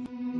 Mm-hmm.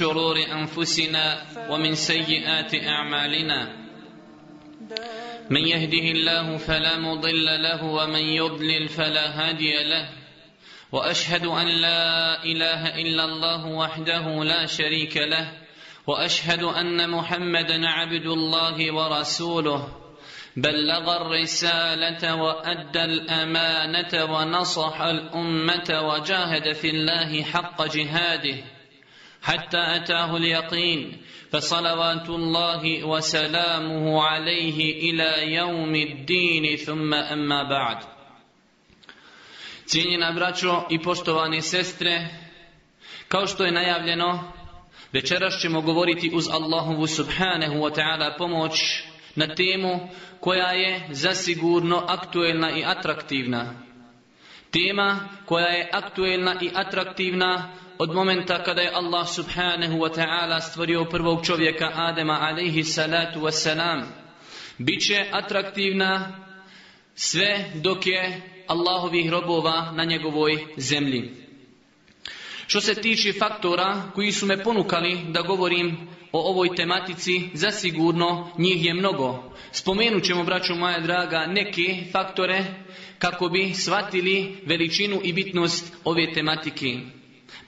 شرور أنفسنا ومن سيئات أعمالنا. من يهده الله فلا مضل له ومن يضلل فلا هادي له. وأشهد أن لا إله إلا الله وحده لا شريك له. وأشهد أن محمدا عبد الله ورسوله. بلغ الرسالة وأدى الأمانة ونصح الأمة وجاهد في الله حق جهاده. حتى أتاه اليقين فصلوات الله وسلامه عليه إلى يوم الدين ثم أما بعد Cijenjena braćo i poštovane sestre, kao što je najavljeno, večeras ćemo govoriti uz Allahovu subhanahu wa ta'ala pomoć na temu koja je zasigurno aktuelna i atraktivna. Tema koja je aktuelna i atraktivna od momenta kada je Allah subhanahu wa ta'ala stvorio prvog čovjeka Adema alaihi salatu wassalam. Biće atraktivna sve dok je Allahovih robova na njegovoj zemlji. Što se tiče faktora koji su me ponukali da govorim o ovoj tematici, zasigurno njih je mnogo. Spomenut ćemo, braćo moja draga, neke faktore kako bi shvatili veličinu i bitnost ove tematike.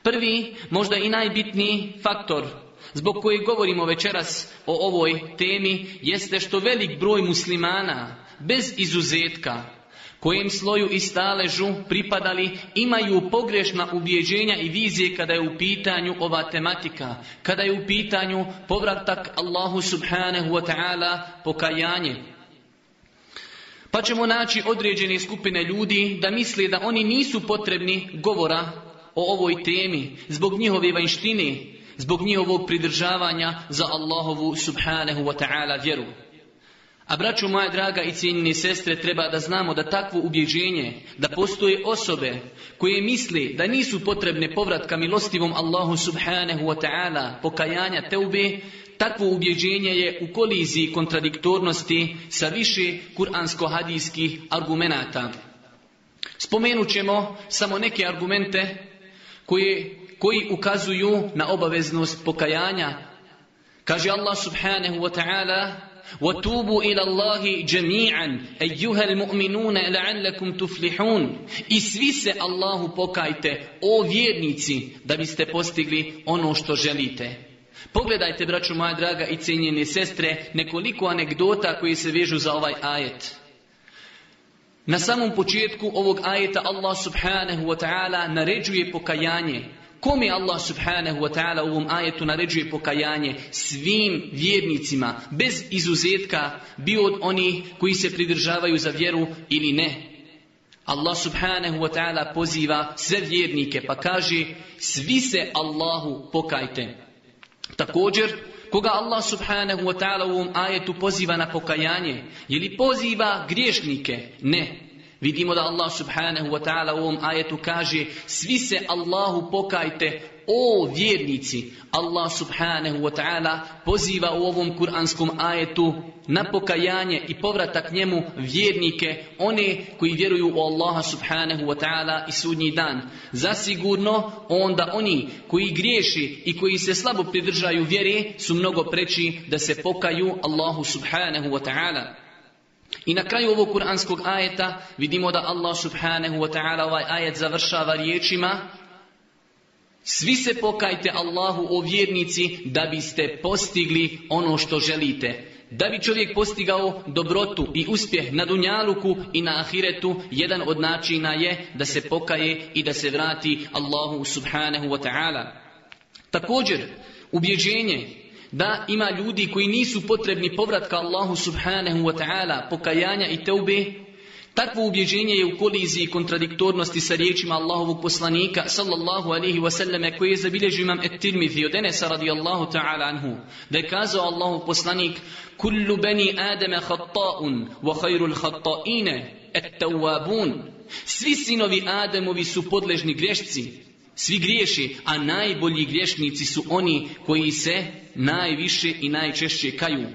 Prvi, možda i najbitniji faktor zbog kojeg govorimo večeras o ovoj temi jeste što velik broj muslimana bez izuzetka kojem sloju i staležu pripadali imaju pogrešna ubjeđenja i vizije kada je u pitanju ova tematika, kada je u pitanju povratak Allahu subhanahu wa ta'ala pokajanje. Pa ćemo naći određene skupine ljudi da misle da oni nisu potrebni govora o ovoj temi zbog njihove vanjštine, zbog njihovog pridržavanja za Allahovu subhanahu wa ta'ala vjeru. A braću moja draga i cijenjene sestre treba da znamo da takvo ubjeđenje, da postoje osobe koje misli da nisu potrebne povratka milostivom Allahu subhanahu wa ta'ala pokajanja teube, takvo ubjeđenje je u koliziji kontradiktornosti sa više kuransko-hadijskih argumenata. Spomenut ćemo samo neke argumente koje, koji ukazuju na obaveznost pokajanja. Kaže Allah subhanahu wa ta'ala وَتُوبُوا إِلَى اللَّهِ جَمِيعًا أَيُّهَا الْمُؤْمِنُونَ لَعَلَّكُمْ تُفْلِحُونَ I svi se Allahu pokajte, o vjernici, da biste postigli ono što želite. Pogledajte, braću moja draga i cijenjene sestre, nekoliko anegdota koji se vežu za ovaj ajet. Na samom početku ovog ajeta Allah subhanahu wa ta'ala naređuje pokajanje. Kome Allah subhanahu wa ta'ala u ovom ajetu naređuje pokajanje? Svim vjernicima, bez izuzetka, bio od onih koji se pridržavaju za vjeru ili ne. Allah subhanahu wa ta'ala poziva sve vjernike pa kaže svi se Allahu pokajte. Također, koga Allah subhanahu wa ta'ala u ovom ajetu poziva na pokajanje? Je li poziva griješnike? Ne. Vidimo da Allah subhanahu wa ta'ala u ovom ajetu kaže svi se Allahu pokajte o vjernici. Allah subhanahu wa ta'ala poziva u ovom kuranskom ajetu na pokajanje i povratak njemu vjernike, one koji vjeruju u Allaha subhanahu wa ta'ala i sudnji dan. Zasigurno onda oni koji griješi i koji se slabo pridržaju vjere su mnogo preći da se pokaju Allahu subhanahu wa ta'ala. I na kraju ovog kuranskog ajeta vidimo da Allah subhanahu wa ta'ala ovaj ajet završava riječima Svi se pokajte Allahu o vjernici da biste postigli ono što želite. da bi čovjek postigao dobrotu i uspjeh na dunjaluku i na ahiretu, jedan od načina je da se pokaje i da se vrati Allahu subhanahu wa ta'ala. Također, ubjeđenje da ima ljudi koji nisu potrebni povratka Allahu subhanahu wa ta'ala, pokajanja i teube, Takvo ubjeđenje je u koliziji kontradiktornosti sa riječima Allahovog poslanika sallallahu alaihi wasallame koje je zabilježio imam et-Tirmidhi od Enesa radijallahu ta'ala anhu da je kazao Allahov poslanik kullu bani adama khatta'un wa khairul khatta'ine et-tawabun svi sinovi Adamovi su podležni grešci svi griješi, a najbolji griješnici su oni koji se najviše i najčešće kaju.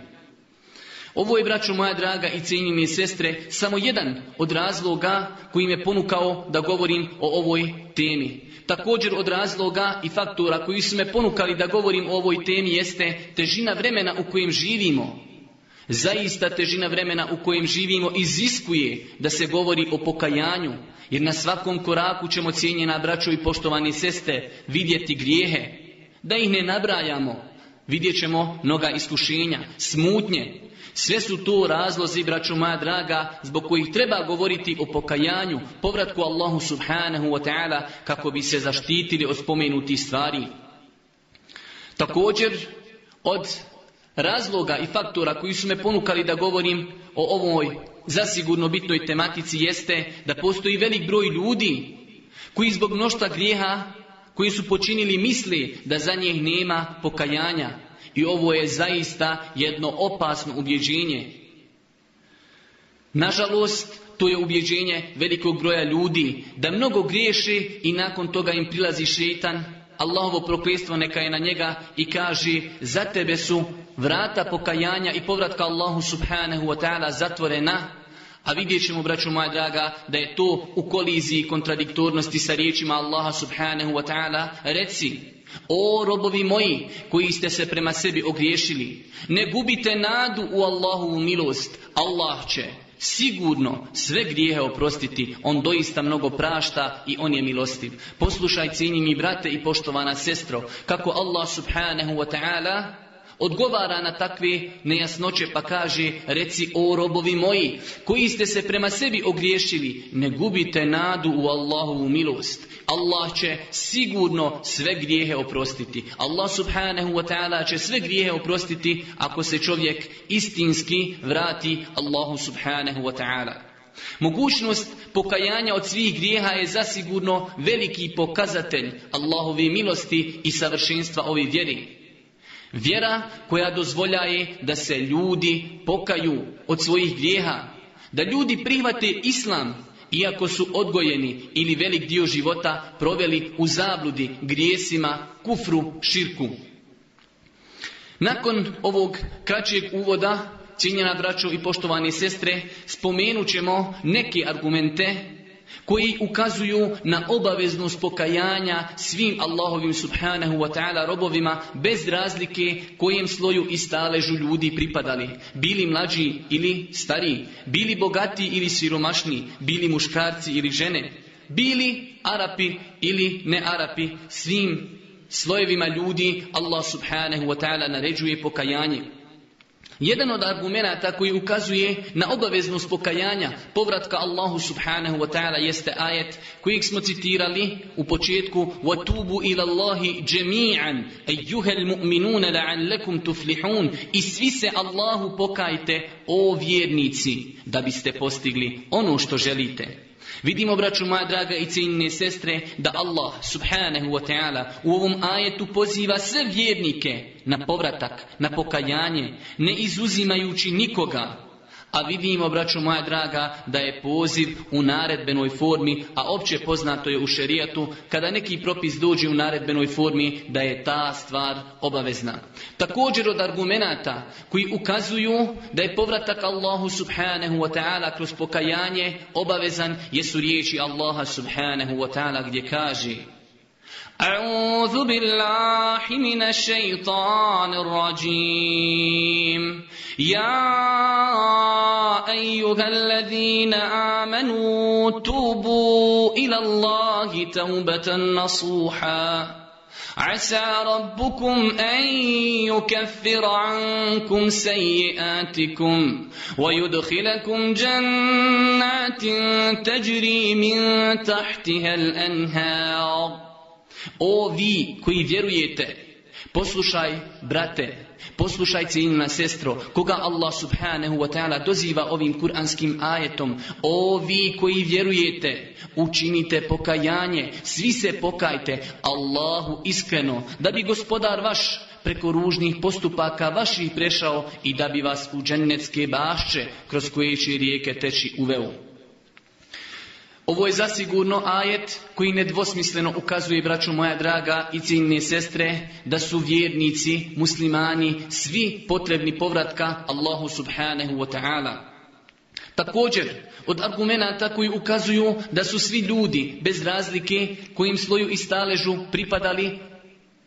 Ovo je, braćo moja draga i cijenjeni sestre, samo jedan od razloga koji me ponukao da govorim o ovoj temi. Također od razloga i faktora koji su me ponukali da govorim o ovoj temi jeste težina vremena u kojem živimo. Zaista težina vremena u kojem živimo iziskuje da se govori o pokajanju, jer na svakom koraku ćemo cijenjena braćo i poštovani seste vidjeti grijehe. Da ih ne nabrajamo, vidjet ćemo mnoga iskušenja, smutnje, sve su to razlozi, braćo moja draga, zbog kojih treba govoriti o pokajanju, povratku Allahu subhanahu wa ta'ala, kako bi se zaštitili od spomenutih stvari. Također, od razloga i faktora koji su me ponukali da govorim o ovoj zasigurno bitnoj tematici jeste da postoji velik broj ljudi koji zbog mnoštva grijeha koji su počinili misli da za njih nema pokajanja, i ovo je zaista jedno opasno ubjeđenje. Nažalost, to je ubjeđenje velikog broja ljudi, da mnogo griješi i nakon toga im prilazi šeitan, Allahovo prokletstvo neka je na njega i kaže za tebe su vrata pokajanja i povratka Allahu subhanahu wa ta'ala zatvorena, a vidjet ćemo, braću moja draga, da je to u koliziji kontradiktornosti sa riječima Allaha subhanahu wa ta'ala. Reci, o robovi moji koji ste se prema sebi ogriješili, ne gubite nadu u Allahovu milost. Allah će sigurno sve grijehe oprostiti. On doista mnogo prašta i on je milostiv. Poslušaj cijenjeni brate i poštovana sestro, kako Allah subhanahu wa ta'ala odgovara na takve nejasnoće pa kaže reci o robovi moji koji ste se prema sebi ogriješili ne gubite nadu u Allahovu milost. Allah će sigurno sve grijehe oprostiti. Allah subhanahu wa ta'ala će sve grijehe oprostiti ako se čovjek istinski vrati Allahu subhanahu wa ta'ala. Mogućnost pokajanja od svih grijeha je zasigurno veliki pokazatelj Allahove milosti i savršenstva ove vjeri. Vjera koja dozvoljaje da se ljudi pokaju od svojih grijeha, da ljudi prihvate islam iako su odgojeni ili velik dio života proveli u zabludi, grijesima, kufru, širku. Nakon ovog kraćeg uvoda, cijenjena braćo i poštovani sestre, spomenut ćemo neke argumente koji ukazuju na obaveznost pokajanja svim Allahovim subhanahu wa ta'ala robovima bez razlike kojem sloju i staležu ljudi pripadali. Bili mlađi ili stariji, bili bogati ili siromašni, bili muškarci ili žene, bili Arapi ili ne Arapi, svim slojevima ljudi Allah subhanahu wa ta'ala naređuje pokajanje. Jedan od argumenta koji ukazuje na obaveznost pokajanja, povratka Allahu subhanahu wa ta'ala jeste ajet kojeg smo citirali u početku وَتُوبُوا إِلَى اللَّهِ جَمِيعًا أَيُّهَا الْمُؤْمِنُونَ لَعَلَّكُمْ تُفْلِحُونَ I svi se Allahu pokajte, o vjernici, da biste postigli ono što želite. Vidimo, braću moja draga i cijenine sestre, da Allah subhanahu wa ta'ala u ovom ajetu poziva sve vjernike na povratak, na pokajanje, ne izuzimajući nikoga, a vidimo, braćo moja draga, da je poziv u naredbenoj formi, a opće poznato je u šerijatu, kada neki propis dođe u naredbenoj formi, da je ta stvar obavezna. Također od argumenata koji ukazuju da je povratak Allahu subhanahu wa ta'ala kroz pokajanje obavezan, jesu riječi Allaha subhanahu wa ta'ala gdje kaže أعوذ بالله من الشيطان الرجيم. يا أيها الذين آمنوا توبوا إلى الله توبة نصوحا. عسى ربكم أن يكفر عنكم سيئاتكم ويدخلكم جنات تجري من تحتها الأنهار. O vi koji vjerujete, poslušaj brate, Poslušaj cijenjena sestro, koga Allah subhanahu wa ta'ala doziva ovim kuranskim ajetom. O vi koji vjerujete, učinite pokajanje, svi se pokajte Allahu iskreno, da bi gospodar vaš preko ružnih postupaka vaših prešao i da bi vas u džennetske bašće kroz koje će rijeke teći uveo. Ovo je zasigurno ajet koji nedvosmisleno ukazuje, braću moja draga i ciljne sestre, da su vjernici, muslimani, svi potrebni povratka Allahu subhanahu wa ta'ala. Također, od argumenata koji ukazuju da su svi ljudi bez razlike kojim sloju i staležu pripadali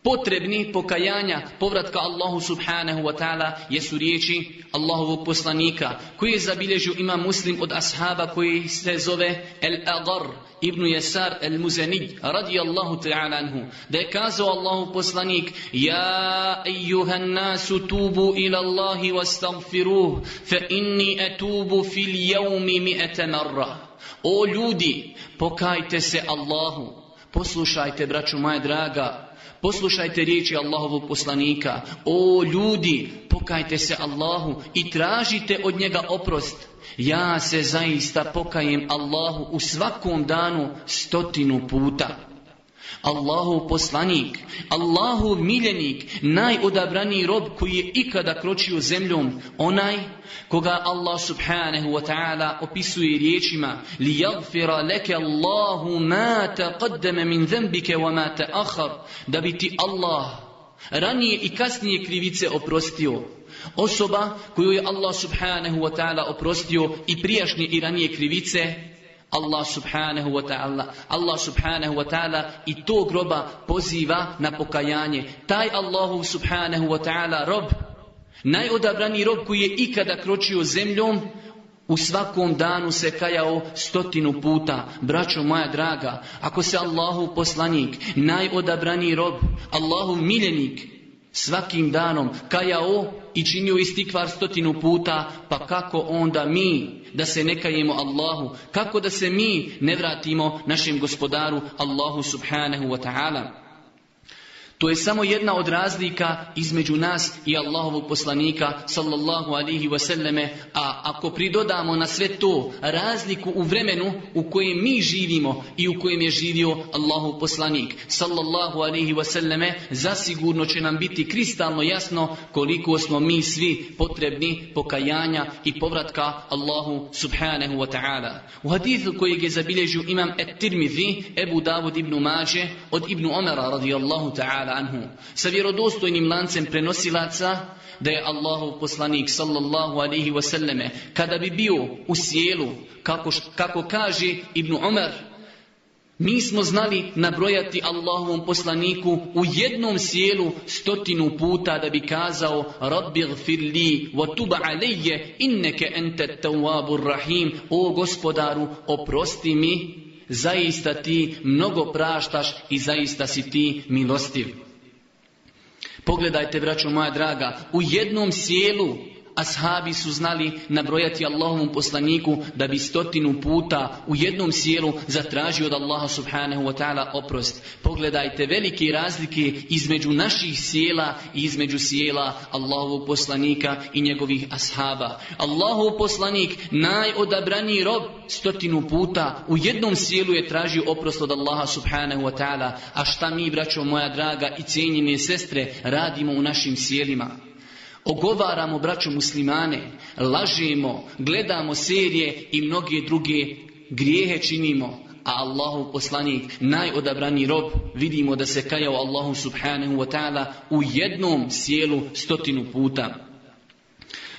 potrebni pokajanja povratka Allahu subhanahu wa ta'ala jesu riječi Allahovog poslanika koji je zabilježio ima muslim od ashaba koji se zove El Agar ibn Yasar El Muzani radijallahu ta'ala anhu da je kazao Allahu poslanik Ja ejuhan nasu tubu ila Allahi wastagfiruh fa inni etubu fil jevmi mi'ete marra. O ljudi pokajte se Allahu. Poslušajte braću moja draga Poslušajte riječi Allahovog poslanika. O ljudi, pokajte se Allahu i tražite od njega oprost. Ja se zaista pokajem Allahu u svakom danu stotinu puta. Allahu poslanik, Allahu miljenik, najodabraniji rob koji je ikada kročio zemljom, onaj koga Allah subhanahu wa ta'ala opisuje riječima li jagfira leke Allahu ma taqaddama min zembike wa ma ta'akhar da bi ti Allah ranije i kasnije krivice oprostio. Osoba koju je Allah subhanahu wa ta'ala oprostio i prijašnje i ranije krivice, Allah subhanahu wa ta'ala Allah subhanahu wa ta'ala i to groba poziva na pokajanje. Taj Allahu subhanahu wa ta'ala rob, najodabrani rob koji je ikada kročio zemljom, u svakom danu se kajao stotinu puta. Braćo moja draga, ako se Allahu poslanik, najodabraniji rob, Allahu miljenik, svakim danom kajao i činio istikvar stotinu puta, pa kako onda mi da se ne kajemo Allahu, kako da se mi ne vratimo našem gospodaru Allahu subhanahu wa ta'ala. To je samo jedna od razlika između nas i Allahovog poslanika sallallahu alihi wasallame, a ako pridodamo na sve to razliku u vremenu u kojem mi živimo i u kojem je živio Allahov poslanik sallallahu alihi wasallame, zasigurno će nam biti kristalno jasno koliko smo mi svi potrebni pokajanja i povratka Allahu subhanahu wa ta'ala. U hadithu kojeg je zabilježio imam et-Tirmidhi, Ebu Davud ibn Mađe, od ibn Omara radijallahu ta'ala anhu sa vjerodostojnim lancem prenosilaca da je Allahov poslanik sallallahu alaihi wasallame kada bi bio u sjelu kako, kako kaže Ibn Umar mi smo znali nabrojati Allahovom poslaniku u jednom sjelu stotinu puta da bi kazao Rabbi gfir li wa tuba alejje inneke ente tawabur rahim o gospodaru oprosti mi zaista ti mnogo praštaš i zaista si ti milostiv. Pogledajte, braćo moja draga, u jednom sjelu ashabi su znali nabrojati Allahovom poslaniku da bi stotinu puta u jednom sjelu zatražio od Allaha subhanahu wa ta'ala oprost. Pogledajte velike razlike između naših sjela i između sjela Allahovog poslanika i njegovih ashaba. Allahov poslanik, najodabraniji rob, stotinu puta u jednom sjelu je tražio oprost od Allaha subhanahu wa ta'ala. A šta mi, braćo moja draga i cijenjene sestre, radimo u našim sjelima? Ogovaramo braću muslimane, lažemo, gledamo serije i mnoge druge grijehe činimo. A Allahu poslanik, najodabraniji rob, vidimo da se kajao Allahu subhanahu wa ta'ala u jednom sjelu stotinu puta.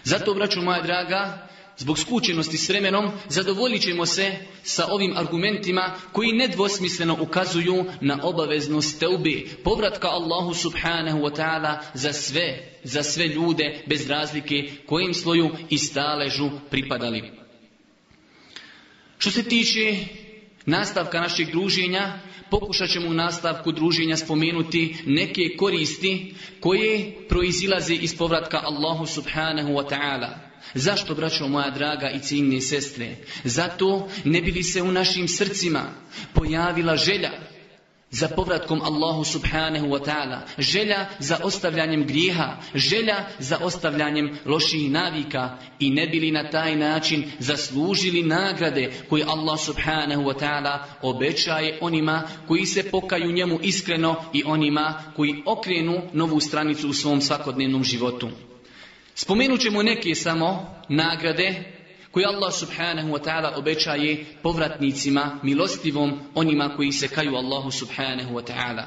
Zato, braću moja draga, Zbog skučenosti s vremenom zadovoljit ćemo se sa ovim argumentima koji nedvosmisleno ukazuju na obaveznost teube, povratka Allahu subhanahu wa ta'ala za sve, za sve ljude bez razlike kojim sloju i staležu pripadali. Što se tiče nastavka našeg druženja, pokušat ćemo u nastavku druženja spomenuti neke koristi koje proizilaze iz povratka Allahu subhanahu wa ta'ala. Zašto, braćo moja draga i ciljne sestre? Zato ne bi li se u našim srcima pojavila želja za povratkom Allahu subhanahu wa ta'ala, želja za ostavljanjem grijeha, želja za ostavljanjem loših navika i ne bili na taj način zaslužili nagrade koje Allah subhanahu wa ta'ala obećaje onima koji se pokaju njemu iskreno i onima koji okrenu novu stranicu u svom svakodnevnom životu. Spomenut ćemo neke samo nagrade koji Allah subhanahu wa ta'ala obećaje povratnicima, milostivom onima koji se kaju Allahu subhanahu wa ta'ala.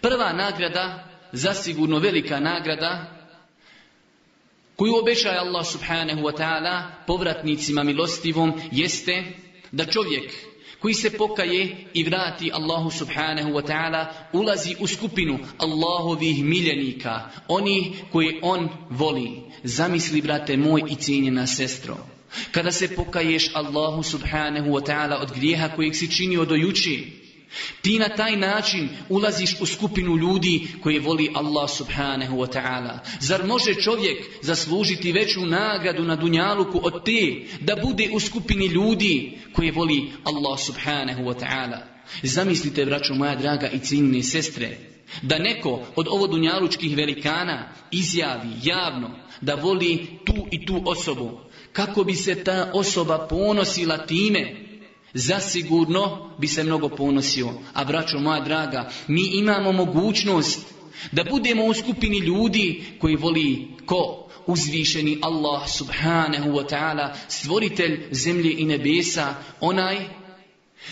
Prva nagrada, zasigurno velika nagrada, koju obećaje Allah subhanahu wa ta'ala povratnicima milostivom, jeste da čovjek koji se pokaje i vrati Allahu subhanahu wa ta'ala ulazi u skupinu Allahovih miljenika, oni koji on voli. Zamisli, brate moj i cijenjena sestro. Kada se pokaješ Allahu subhanahu wa ta'ala od grijeha kojeg si činio do juči, ti na taj način ulaziš u skupinu ljudi koji voli Allah subhanahu wa ta'ala. Zar može čovjek zaslužiti veću nagradu na dunjaluku od te da bude u skupini ljudi koji voli Allah subhanahu wa ta'ala? Zamislite, braćo moja draga i ciljne sestre, da neko od ovo dunjalučkih velikana izjavi javno da voli tu i tu osobu, kako bi se ta osoba ponosila time, zasigurno bi se mnogo ponosio. A braćo moja draga, mi imamo mogućnost da budemo u skupini ljudi koji voli ko? Uzvišeni Allah subhanahu wa ta'ala, stvoritelj zemlje i nebesa, onaj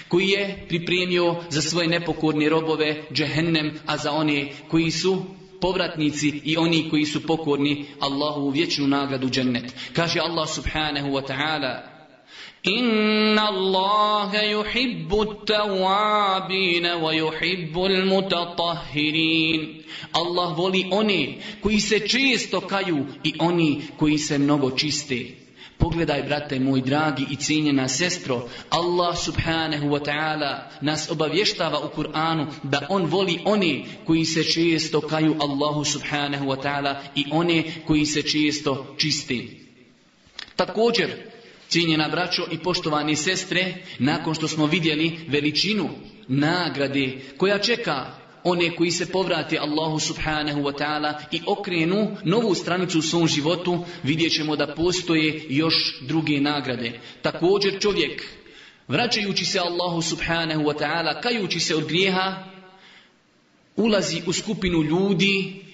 koji je pripremio za svoje nepokorne robove džehennem, a za one koji su povratnici i oni koji su pokorni Allahu u vječnu nagradu džennet. Kaže Allah subhanahu wa ta'ala Allahe yuhibbu tawabina wa yuhibbu al-mutatahhirin. Allah voli one koji se često kaju i oni koji se mnogo čiste. Pogledaj, brate moj dragi i cijenjena sestro, Allah subhanahu wa ta'ala nas obavještava u Kur'anu da On voli one koji se često kaju Allahu subhanahu wa ta'ala i one koji se često čisti. Također, cijenjena braćo i poštovani sestre, nakon što smo vidjeli veličinu nagrade koja čeka one koji se povrati Allahu subhanahu wa ta'ala i okrenu novu stranicu u svom životu, vidjet ćemo da postoje još druge nagrade. Također čovjek, vraćajući se Allahu subhanahu wa ta'ala, kajući se od grijeha, ulazi u skupinu ljudi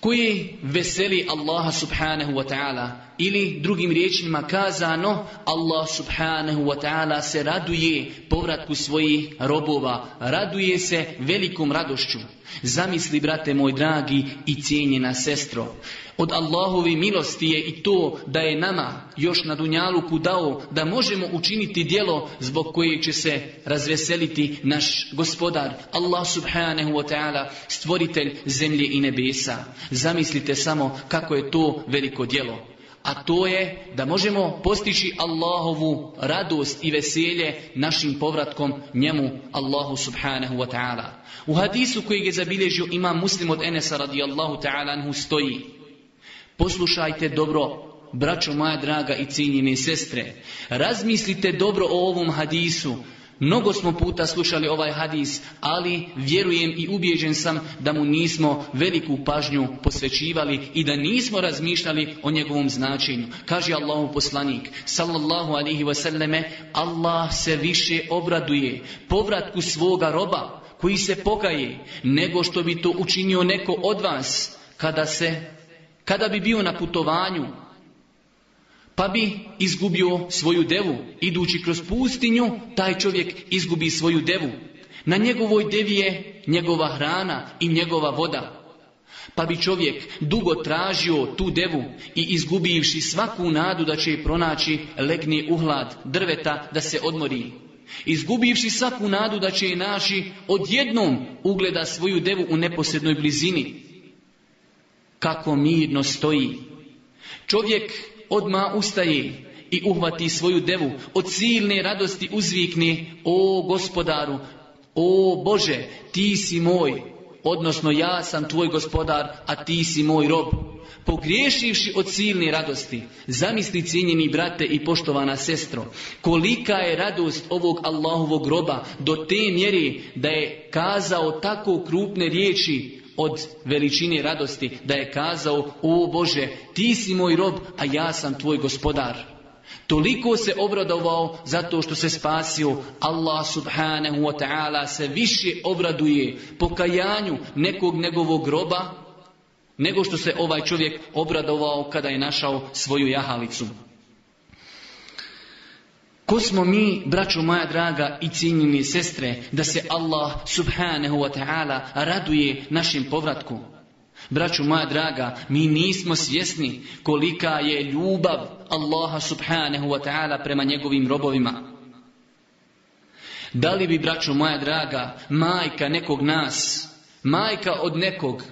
koji veseli Allaha subhanahu wa ta'ala ili drugim riječima kazano Allah subhanahu wa ta'ala se raduje povratku svojih robova raduje se velikom radošću zamisli brate moj dragi i cijenjena sestro od Allahovi milosti je i to da je nama još na Dunjaluku dao da možemo učiniti djelo zbog koje će se razveseliti naš gospodar Allah subhanahu wa ta'ala stvoritelj zemlje i nebesa. Zamislite samo kako je to veliko djelo a to je da možemo postići Allahovu radost i veselje našim povratkom njemu Allahu subhanahu wa ta'ala. U hadisu koji je zabilježio imam muslim od Enesa radijallahu ta'ala anhu stoji Poslušajte dobro, braćo moja draga i cijenjene sestre, razmislite dobro o ovom hadisu, Mnogo smo puta slušali ovaj hadis, ali vjerujem i ubjeđen sam da mu nismo veliku pažnju posvećivali i da nismo razmišljali o njegovom značenju. Kaže Allahu poslanik, sallallahu alihi wasallame, Allah se više obraduje povratku svoga roba koji se pokaje, nego što bi to učinio neko od vas kada se, kada bi bio na putovanju, pa bi izgubio svoju devu. Idući kroz pustinju, taj čovjek izgubi svoju devu. Na njegovoj devi je njegova hrana i njegova voda. Pa bi čovjek dugo tražio tu devu i izgubivši svaku nadu da će je pronaći, legne uhlad drveta da se odmori. Izgubivši svaku nadu da će je naći, odjednom ugleda svoju devu u neposrednoj blizini. Kako mirno stoji. Čovjek odma ustaje i uhvati svoju devu, od silne radosti uzvikne, o gospodaru, O Bože, ti si moj, odnosno ja sam tvoj gospodar, a ti si moj rob. Pogriješivši od silne radosti, zamisli cijenjeni brate i poštovana sestro, kolika je radost ovog Allahovog roba do te mjeri da je kazao tako krupne riječi od veličine radosti, da je kazao, o Bože, ti si moj rob, a ja sam tvoj gospodar. Toliko se obradovao zato što se spasio. Allah subhanahu wa ta'ala se više obraduje pokajanju nekog njegovog groba nego što se ovaj čovjek obradovao kada je našao svoju jahalicu. Ko smo mi, braćo moja draga i cijenjeni sestre, da se Allah subhanahu wa ta'ala raduje našim povratku? Braću moja draga, mi nismo svjesni kolika je ljubav Allaha subhanahu wa ta'ala prema njegovim robovima. Da li bi, braću moja draga, majka nekog nas, majka od nekog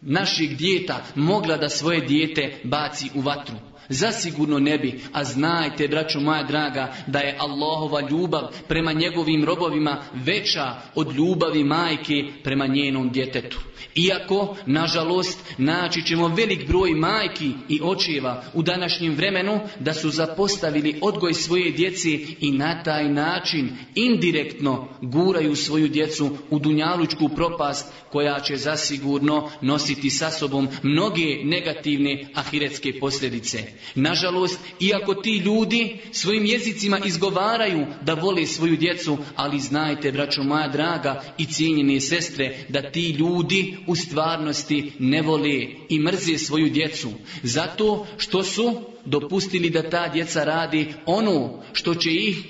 naših dijeta mogla da svoje dijete baci u vatru? Zasigurno ne bi, a znajte, braćo moja draga, da je Allahova ljubav prema njegovim robovima veća od ljubavi majke prema njenom djetetu. Iako, nažalost, naći ćemo velik broj majki i očeva u današnjem vremenu da su zapostavili odgoj svoje djeci i na taj način indirektno guraju svoju djecu u dunjalučku propast koja će zasigurno nositi sa sobom mnoge negativne ahiretske posljedice. Nažalost, iako ti ljudi svojim jezicima izgovaraju da vole svoju djecu, ali znajte, braćo moja draga i cijenjene sestre, da ti ljudi u stvarnosti ne vole i mrze svoju djecu. Zato što su dopustili da ta djeca radi ono što će ih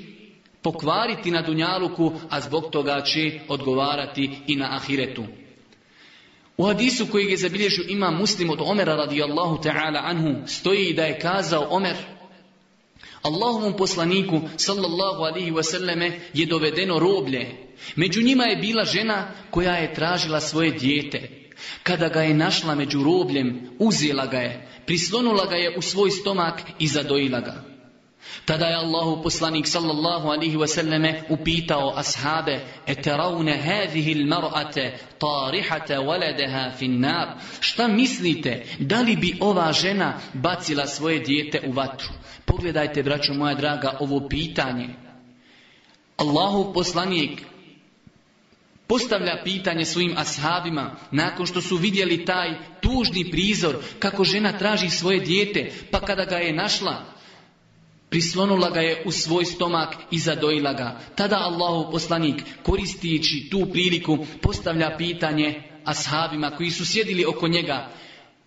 pokvariti na Dunjaluku, a zbog toga će odgovarati i na Ahiretu. U hadisu koji je zabilježio ima muslim od Omera radijallahu ta'ala anhu stoji da je kazao Omer Allahovom poslaniku sallallahu alihi wasallame je dovedeno roblje. Među njima je bila žena koja je tražila svoje dijete. Kada ga je našla među robljem, uzela ga je, prislonula ga je u svoj stomak i zadojila ga. Tada je Allahu poslanik sallallahu alihi wasallame upitao ashabe Eteraune hadhihi l-mar'ate tarihate waladeha finnar Šta mislite, da li bi ova žena bacila svoje dijete u vatru? Pogledajte, braćo moja draga, ovo pitanje. Allahu poslanik postavlja pitanje svojim ashabima nakon što su vidjeli taj tužni prizor kako žena traži svoje dijete pa kada ga je našla prislonula ga je u svoj stomak i zadojila ga. Tada Allahu poslanik koristići tu priliku postavlja pitanje ashabima koji su sjedili oko njega.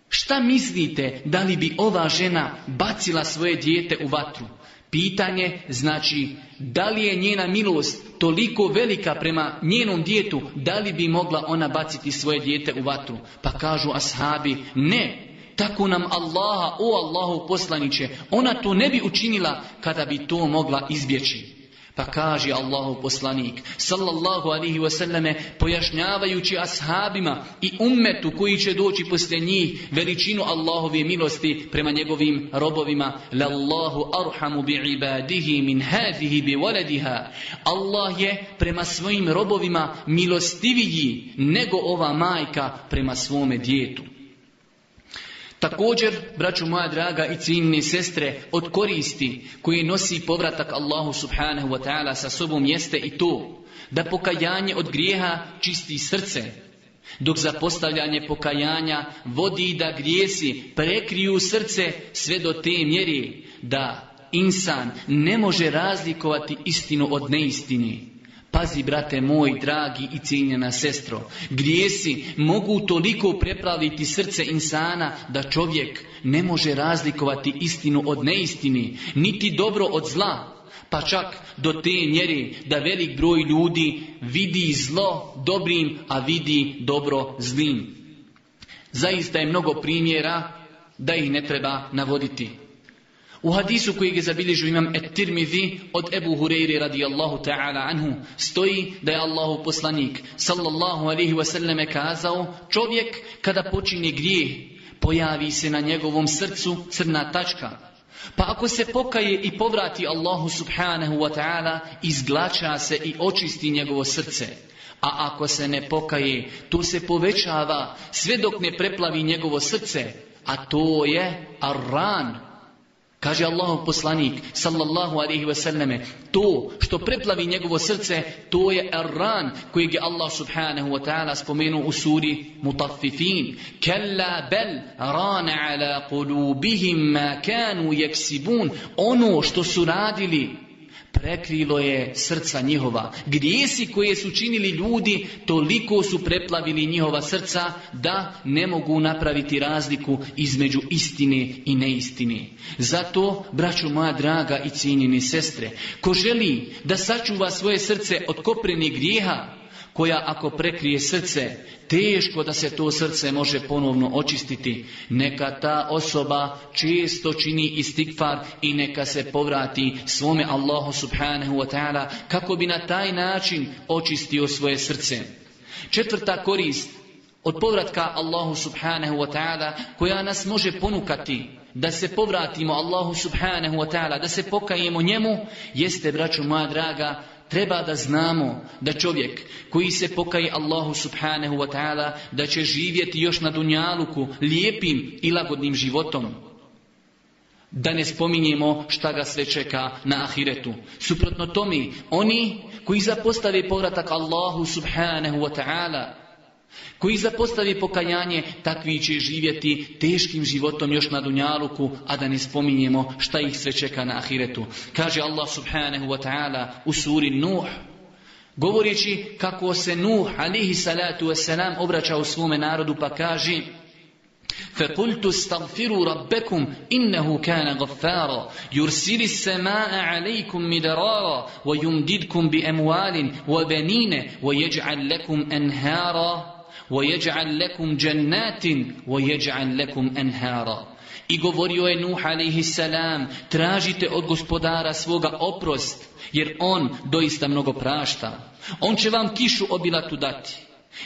Šta mislite da li bi ova žena bacila svoje dijete u vatru? Pitanje znači da li je njena milost toliko velika prema njenom djetu, da li bi mogla ona baciti svoje dijete u vatru? Pa kažu ashabi, ne, tako nam Allaha, o Allahu poslaniće, ona to ne bi učinila kada bi to mogla izbjeći. Pa kaže Allahu poslanik, sallallahu alihi wasallame, pojašnjavajući ashabima i ummetu koji će doći poslije njih veličinu Allahove milosti prema njegovim robovima. Lallahu arhamu bi ibadihi min hadihi bi waladiha. Allah je prema svojim robovima milostiviji nego ova majka prema svome djetu. Također, braću moja draga i cijenine sestre, od koristi koji nosi povratak Allahu subhanahu wa ta'ala sa sobom jeste i to da pokajanje od grijeha čisti srce, dok za postavljanje pokajanja vodi da grijesi prekriju srce sve do te mjeri da insan ne može razlikovati istinu od neistine. Pazi, brate moj, dragi i cijenjena sestro, grijesi mogu toliko prepraviti srce insana da čovjek ne može razlikovati istinu od neistini, niti dobro od zla. Pa čak do te mjere da velik broj ljudi vidi zlo dobrim, a vidi dobro zlim. Zaista je mnogo primjera da ih ne treba navoditi. U hadisu koji je zabilježio imam et-Tirmidhi od Ebu Hureyri radijallahu ta'ala anhu stoji da je Allahu poslanik sallallahu alaihi wasallam kazao čovjek kada počini grijeh pojavi se na njegovom srcu crna tačka Pa ako se pokaje i povrati Allahu subhanahu wa ta'ala, izglača se i očisti njegovo srce. A ako se ne pokaje, to se povećava sve dok ne preplavi njegovo srce, a to je arran, Kaže Allahov poslanik, sallallahu alaihi wasallame, to što preplavi njegovo srce, to je arran kojeg je Allah subhanahu wa ta'ala spomenuo u suri Mutaffifin. Kalla bel rana ala qulubihim ma kanu yaksibun. Ono što su radili, prekrilo je srca njihova. Grijesi koje su činili ljudi, toliko su preplavili njihova srca da ne mogu napraviti razliku između istine i neistine. Zato, braću moja draga i cijenjeni sestre, ko želi da sačuva svoje srce od koprenih grijeha, koja ako prekrije srce, teško da se to srce može ponovno očistiti. Neka ta osoba često čini istikfar i neka se povrati svome Allahu subhanahu wa ta'ala kako bi na taj način očistio svoje srce. Četvrta korist od povratka Allahu subhanahu wa ta'ala koja nas može ponukati da se povratimo Allahu subhanahu wa ta'ala, da se pokajemo njemu, jeste, braću moja draga, Treba da znamo da čovjek koji se pokaje Allahu subhanahu wa ta'ala da će živjeti još na dunjaluku lijepim i lagodnim životom. Da ne spominjemo šta ga sve čeka na ahiretu. Suprotno tome, oni koji zapostave povratak Allahu subhanahu wa ta'ala koji zapostavi pokajanje, takvi će živjeti teškim životom još na Dunjaluku, a da ne spominjemo šta ih sve čeka na ahiretu. Kaže Allah subhanahu wa ta'ala u suri Nuh, govoreći kako se Nuh alihi salatu wasalam obraća u svome narodu pa kaže فقلت استغفروا ربكم إنه كان غفارا يرسل السماء عليكم مدرارا ويمددكم بأموال وبنين ويجعل لكم أنهارا وَيَجْعَلْ لَكُمْ جَنَّاتٍ وَيَجْعَلْ لَكُمْ أَنْهَارًا I govorio je Nuh salam, tražite od gospodara svoga oprost, jer on doista mnogo prašta. On će vam kišu obilatu dati.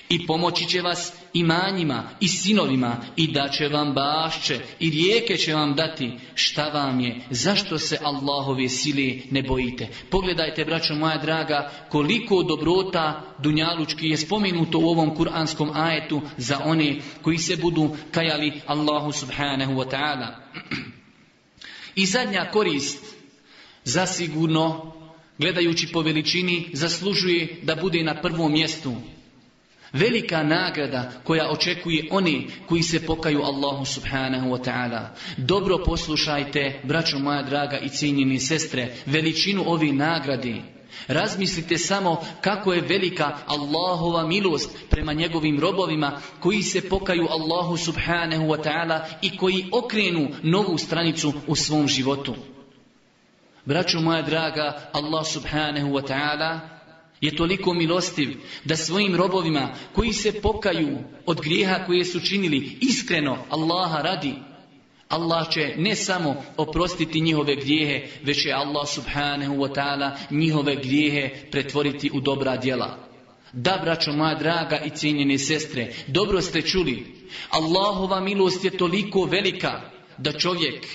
I pomoći će vas imanjima i sinovima i da će vam bašće i rijeke će vam dati. Šta vam je? Zašto se Allahove sile ne bojite? Pogledajte, braćo moja draga, koliko dobrota Dunjalučki je spomenuto u ovom kuranskom ajetu za one koji se budu kajali Allahu subhanahu wa ta'ala. I zadnja korist, zasigurno, gledajući po veličini, zaslužuje da bude na prvom mjestu. Velika nagrada koja očekuje oni koji se pokaju Allahu subhanahu wa ta'ala. Dobro poslušajte, braćo moja draga i cijenjeni sestre, veličinu ovi nagradi. Razmislite samo kako je velika Allahova milost prema njegovim robovima koji se pokaju Allahu subhanahu wa ta'ala i koji okrenu novu stranicu u svom životu. Braćo moja draga, Allah subhanahu wa ta'ala je toliko milostiv da svojim robovima koji se pokaju od grijeha koje su činili iskreno Allaha radi, Allah će ne samo oprostiti njihove grijehe, već će Allah subhanahu wa ta'ala njihove grijehe pretvoriti u dobra djela. Da, braćo moja draga i cijenjene sestre, dobro ste čuli. Allahova milost je toliko velika da čovjek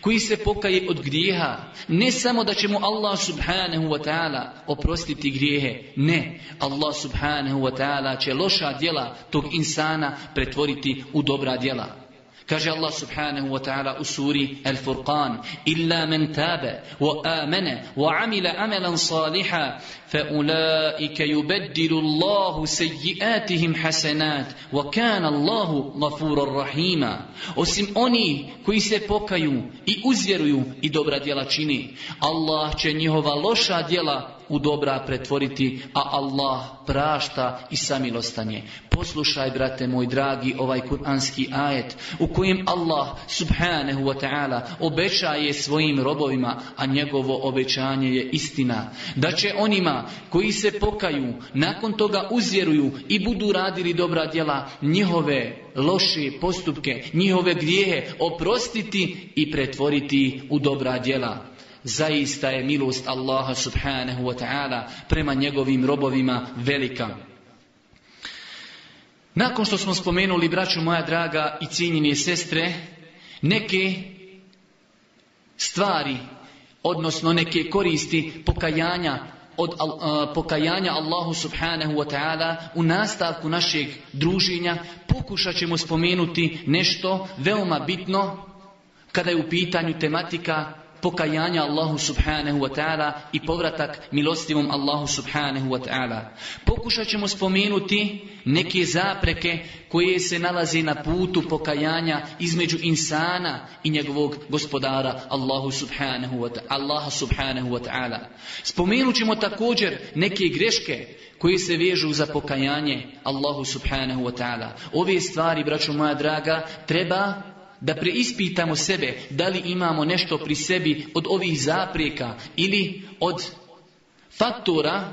koji se pokaje od grijeha, ne samo da će mu Allah subhanahu wa ta'ala oprostiti grijehe, ne, Allah subhanahu wa ta'ala će loša djela tog insana pretvoriti u dobra djela. كاجي الله سبحانه وتعالى أسوري الفرقان إلا من تاب وآمن وعمل عملا صالحا فأولئك يبدل الله سيئاتهم حسنات وكان الله غفورا رحيما. أسم أني كي سيبوكيو إي أزيرو إي دوبرا ديالا چيني الله چنيهو ولوشا ديالا u dobra pretvoriti, a Allah prašta i samilostanje. Poslušaj, brate moj dragi, ovaj kuranski ajet u kojem Allah subhanahu wa ta'ala obećaje svojim robovima, a njegovo obećanje je istina. Da će onima koji se pokaju, nakon toga uzvjeruju i budu radili dobra djela, njihove loše postupke, njihove grijehe oprostiti i pretvoriti u dobra djela zaista je milost Allaha subhanahu wa ta'ala prema njegovim robovima velika. Nakon što smo spomenuli, braću moja draga i cijenjene sestre, neke stvari, odnosno neke koristi pokajanja od a, pokajanja Allahu subhanahu wa ta'ala u nastavku našeg druženja pokušat ćemo spomenuti nešto veoma bitno kada je u pitanju tematika pokajanja Allahu subhanahu wa ta'ala i povratak milostivom Allahu subhanahu wa ta'ala. Pokušat ćemo spomenuti neke zapreke koje se nalaze na putu pokajanja između insana i njegovog gospodara Allahu subhanahu wa ta'ala. Allaha subhanahu wa ta'ala. Spomenut ćemo također neke greške koje se vežu za pokajanje Allahu subhanahu wa ta'ala. Ove stvari, braćo moja draga, treba da preispitamo sebe da li imamo nešto pri sebi od ovih zapreka ili od faktora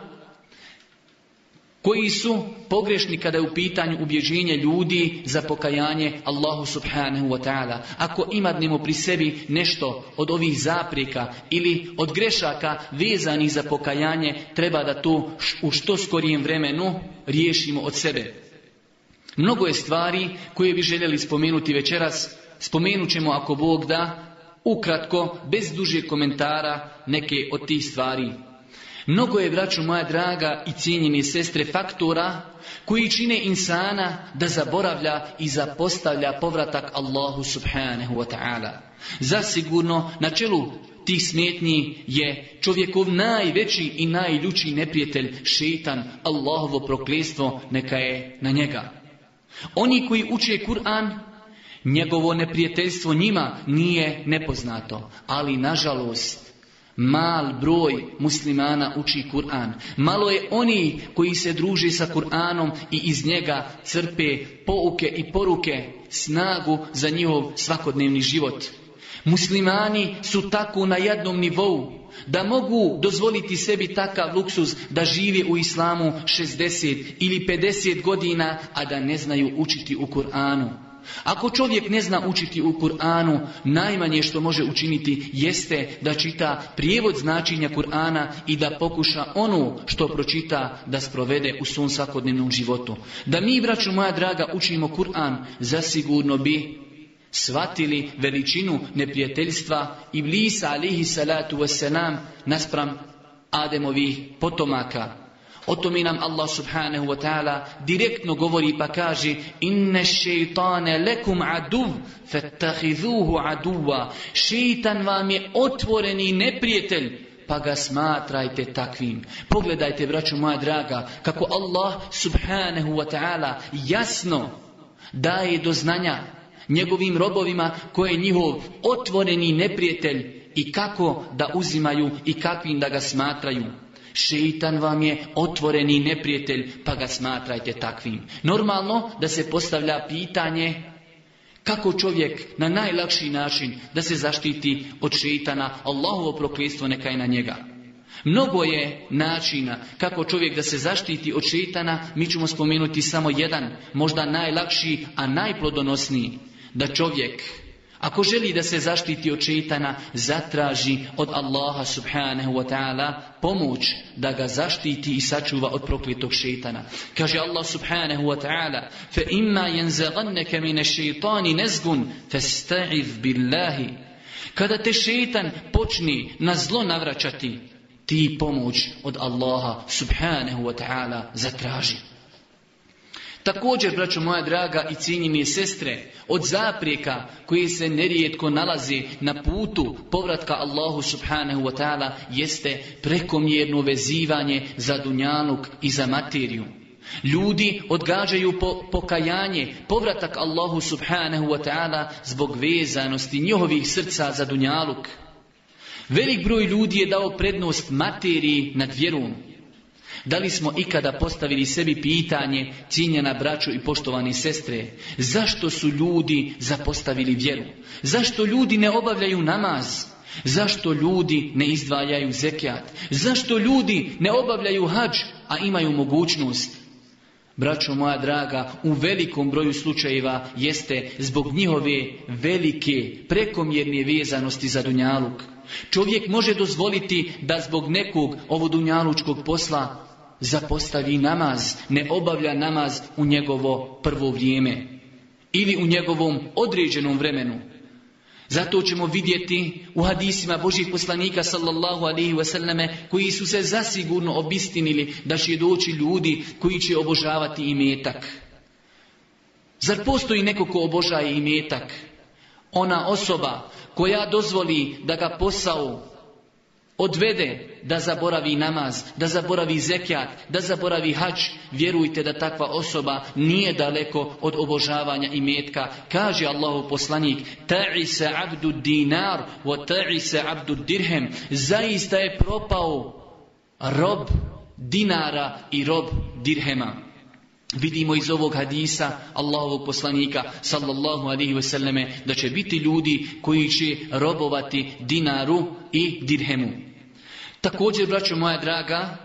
koji su pogrešni kada je u pitanju ubježenje ljudi za pokajanje Allahu subhanahu wa ta'ala. Ako imadnemo pri sebi nešto od ovih zapreka ili od grešaka vezanih za pokajanje, treba da to u što skorijem vremenu riješimo od sebe. Mnogo je stvari koje bi željeli spomenuti večeras, spomenut ćemo ako Bog da, ukratko, bez dužeg komentara, neke od tih stvari. Mnogo je, braću moja draga i cijenjeni sestre, faktora koji čine insana da zaboravlja i zapostavlja povratak Allahu subhanahu wa ta'ala. Zasigurno, na čelu tih smetnji je čovjekov najveći i najljučiji neprijatelj, šeitan, Allahovo proklestvo, neka je na njega. Oni koji uče Kur'an, njegovo neprijateljstvo njima nije nepoznato, ali nažalost, mal broj muslimana uči Kur'an. Malo je oni koji se druži sa Kur'anom i iz njega crpe pouke i poruke, snagu za njihov svakodnevni život. Muslimani su tako na jednom nivou da mogu dozvoliti sebi takav luksuz da žive u islamu 60 ili 50 godina, a da ne znaju učiti u Kur'anu. Ako čovjek ne zna učiti u Kur'anu, najmanje što može učiniti jeste da čita prijevod značenja Kur'ana i da pokuša ono što pročita da sprovede u svom svakodnevnom životu. Da mi, braću moja draga, učimo Kur'an, zasigurno bi shvatili veličinu neprijateljstva Iblisa alihi salatu wasalam naspram Ademovih potomaka. O tome nam Allah subhanahu wa ta'ala direktno govori pa kaže Inne šeitane lekum aduv fattahizuhu aduva Šeitan vam je otvoreni neprijatelj pa ga smatrajte takvim. Pogledajte, braću moja draga, kako Allah subhanahu wa ta'ala jasno daje do znanja njegovim robovima koje je njihov otvoreni neprijatelj i kako da uzimaju i kakvim da ga smatraju. Šeitan vam je otvoreni neprijatelj, pa ga smatrajte takvim. Normalno da se postavlja pitanje kako čovjek na najlakši način da se zaštiti od šeitana, Allahovo prokletstvo neka je na njega. Mnogo je načina kako čovjek da se zaštiti od šeitana, mi ćemo spomenuti samo jedan, možda najlakši, a najplodonosniji. Da čovjek ako želi da se zaštiti od šeitana, zatraži od Allaha subhanahu wa ta'ala pomoć da ga zaštiti i sačuva od prokletog šeitana. Kaže Allah subhanahu wa ta'ala fa imma yanzaghannaka min ash-shaytani nazgun fasta'iz billahi. Kada te šeitan počne na zlo navraćati, ti pomoć od Allaha subhanahu wa ta'ala zatraži. Također, braćo moja draga i cijenjeni sestre, od zaprijeka koji se nerijetko nalazi na putu povratka Allahu subhanahu wa ta'ala jeste prekomjerno vezivanje za dunjanuk i za materiju. Ljudi odgađaju po, pokajanje, povratak Allahu subhanahu wa ta'ala zbog vezanosti njihovih srca za dunjaluk. Velik broj ljudi je dao prednost materiji nad vjerom. Da li smo ikada postavili sebi pitanje, cijenjena braću i poštovani sestre, zašto su ljudi zapostavili vjeru? Zašto ljudi ne obavljaju namaz? Zašto ljudi ne izdvajaju zekijat? Zašto ljudi ne obavljaju hađ, a imaju mogućnost? Braćo moja draga, u velikom broju slučajeva jeste zbog njihove velike, prekomjerne vezanosti za Dunjaluk. Čovjek može dozvoliti da zbog nekog ovodunjalučkog posla zapostavi namaz, ne obavlja namaz u njegovo prvo vrijeme ili u njegovom određenom vremenu. Zato ćemo vidjeti u hadisima Božih poslanika sallallahu alaihi wasallame koji su se zasigurno obistinili da će doći ljudi koji će obožavati imetak. Zar postoji neko ko obožaje imetak? Ona osoba koja dozvoli da ga posao odvede da zaboravi namaz, da zaboravi zekijat, da zaboravi hač, vjerujte da takva osoba nije daleko od obožavanja i metka. Kaže Allahu poslanik, ta'i se abdu dinar, wa ta'i se abdu dirhem. Zaista je propao rob dinara i rob dirhema. Vidimo iz ovog hadisa Allahovog poslanika sallallahu alaihi wasallame da će biti ljudi koji će robovati dinaru i dirhemu. Također, braćo moja draga,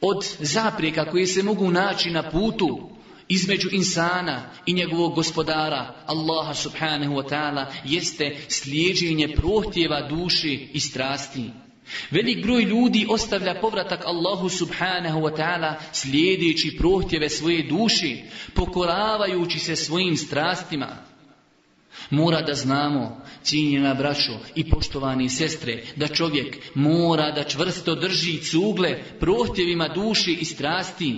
od zaprijeka koje se mogu naći na putu između insana i njegovog gospodara Allaha subhanahu wa ta'ala jeste slijeđenje prohtjeva duši i strasti. Velik broj ljudi ostavlja povratak Allahu subhanahu wa ta'ala slijedeći prohtjeve svoje duši, pokoravajući se svojim strastima. Mora da znamo, cijenjena braćo i poštovani sestre, da čovjek mora da čvrsto drži cugle prohtjevima duši i strasti.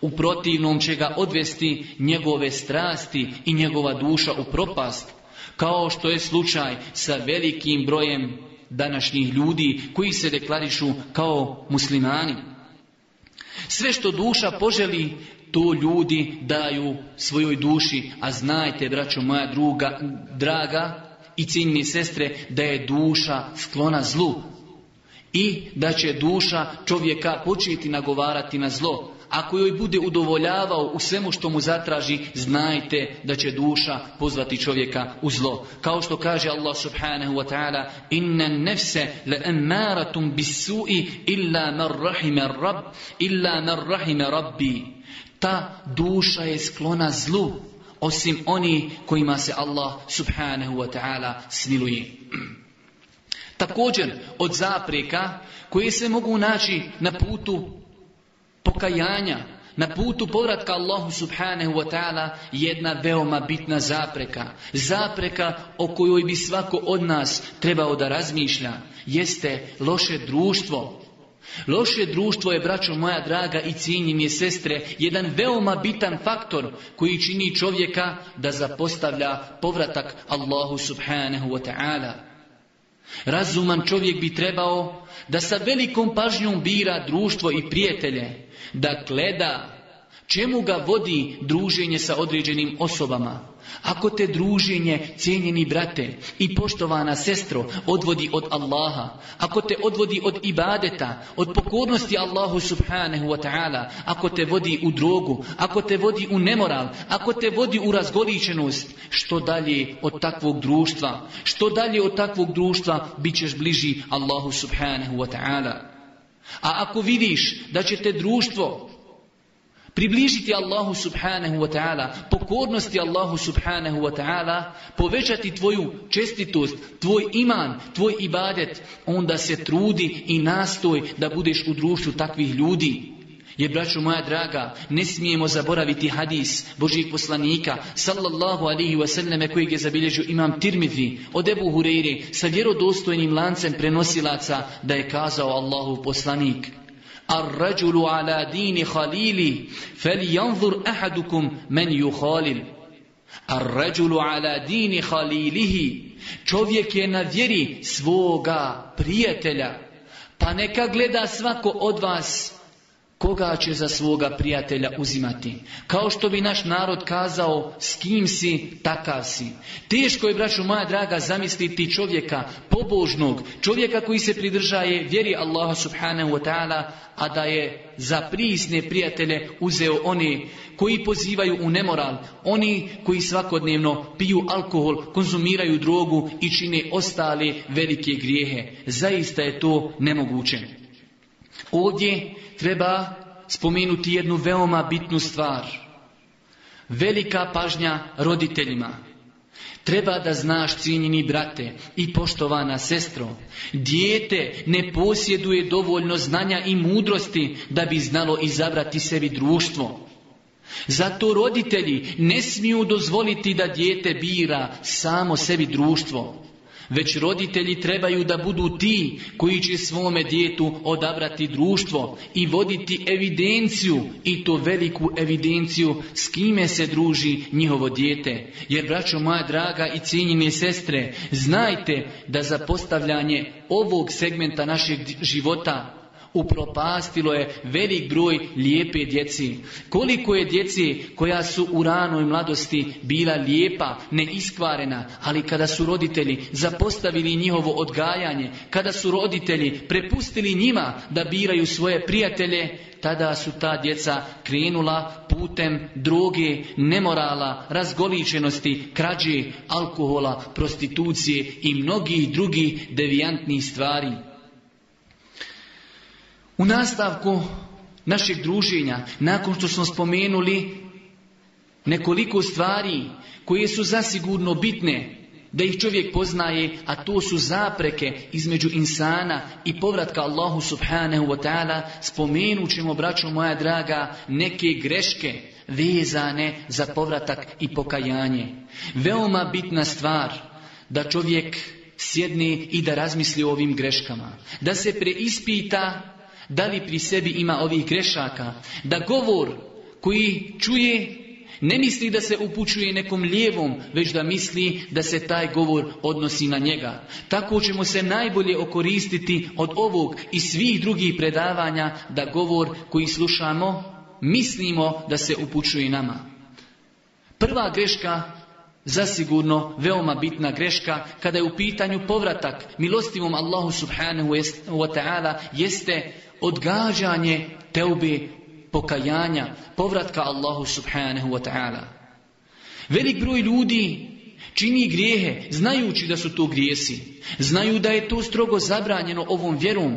U protivnom će ga odvesti njegove strasti i njegova duša u propast, kao što je slučaj sa velikim brojem današnjih ljudi koji se deklarišu kao muslimani. Sve što duša poželi, to ljudi daju svojoj duši, a znajte, braćo moja druga, draga i cijenjeni sestre, da je duša sklona zlu i da će duša čovjeka početi nagovarati na zlo. Ako joj bude udovoljavao u svemu što mu zatraži, znajte da će duša pozvati čovjeka u zlo. Kao što kaže Allah subhanahu wa ta'ala, inna nefse le emmaratum bisu'i illa man rahime rab, illa man rahime rabbi. Ta duša je sklona zlu, osim oni kojima se Allah subhanahu wa ta'ala smiluje. Također od zapreka koje se mogu naći na putu pokajanja, na putu povratka Allahu subhanahu wa ta'ala jedna veoma bitna zapreka. Zapreka o kojoj bi svako od nas trebao da razmišlja jeste loše društvo. Loše društvo je, braćo moja draga i cijenjeni sestre, jedan veoma bitan faktor koji čini čovjeka da zapostavlja povratak Allahu subhanahu wa ta'ala. Razuman čovjek bi trebao da sa velikom pažnjom bira društvo i prijatelje, da gleda čemu ga vodi druženje sa određenim osobama. Ako te druženje, cijenjeni brate i poštovana sestro, odvodi od Allaha, ako te odvodi od ibadeta, od pokornosti Allahu subhanahu wa ta'ala, ako te vodi u drogu, ako te vodi u nemoral, ako te vodi u razgoličenost, što dalje od takvog društva, što dalje od takvog društva, bit ćeš bliži Allahu subhanahu wa ta'ala. A ako vidiš da će te društvo približiti Allahu subhanahu wa ta'ala, pokornosti Allahu subhanahu wa ta'ala, povećati tvoju čestitost, tvoj iman, tvoj ibadet, onda se trudi i nastoj da budeš u društvu takvih ljudi. Jer, braću moja draga, ne smijemo zaboraviti hadis Božih poslanika, sallallahu alihi wasallame, kojeg je zabilježio imam Tirmidhi, od Ebu Hureyri, sa vjerodostojnim lancem prenosilaca, da je kazao Allahu poslanik. الرجل على دين خليلي فلينظر أحدكم من يخالل الرجل على دين خليله čovjek je na vjeri svoga prijatelja pa neka gleda svako od vas koga će za svoga prijatelja uzimati. Kao što bi naš narod kazao, s kim si, takav si. Teško je, braću moja draga, zamisliti čovjeka pobožnog, čovjeka koji se pridržaje vjeri Allaha subhanahu wa ta'ala, a da je za prisne prijatelje uzeo oni koji pozivaju u nemoral, oni koji svakodnevno piju alkohol, konzumiraju drogu i čine ostale velike grijehe. Zaista je to nemoguće. Ovdje treba spomenuti jednu veoma bitnu stvar. Velika pažnja roditeljima. Treba da znaš, cijenjeni brate i poštovana sestro, dijete ne posjeduje dovoljno znanja i mudrosti da bi znalo izabrati sebi društvo. Zato roditelji ne smiju dozvoliti da dijete bira samo sebi društvo. Već roditelji trebaju da budu ti koji će svome djetu odabrati društvo i voditi evidenciju i to veliku evidenciju s kime se druži njihovo dijete. Jer braćo moja draga i cijenjene sestre, znajte da za postavljanje ovog segmenta našeg života upropastilo je velik broj lijepe djeci. Koliko je djeci koja su u ranoj mladosti bila lijepa, neiskvarena, ali kada su roditelji zapostavili njihovo odgajanje, kada su roditelji prepustili njima da biraju svoje prijatelje, tada su ta djeca krenula putem droge, nemorala, razgoličenosti, krađe, alkohola, prostitucije i mnogih drugih devijantnih stvari. U nastavku našeg druženja, nakon što smo spomenuli nekoliko stvari koje su zasigurno bitne, da ih čovjek poznaje, a to su zapreke između insana i povratka Allahu subhanahu wa ta'ala, spomenut ćemo, braćo moja draga, neke greške vezane za povratak i pokajanje. Veoma bitna stvar da čovjek sjedne i da razmisli o ovim greškama, da se preispita da li pri sebi ima ovih grešaka, da govor koji čuje ne misli da se upućuje nekom lijevom, već da misli da se taj govor odnosi na njega. Tako ćemo se najbolje okoristiti od ovog i svih drugih predavanja da govor koji slušamo mislimo da se upućuje nama. Prva greška zasigurno veoma bitna greška kada je u pitanju povratak milostivom Allahu subhanahu wa ta'ala jeste odgađanje teube pokajanja, povratka Allahu subhanahu wa ta'ala. Velik broj ljudi čini grijehe, znajući da su to grijesi. Znaju da je to strogo zabranjeno ovom vjerom.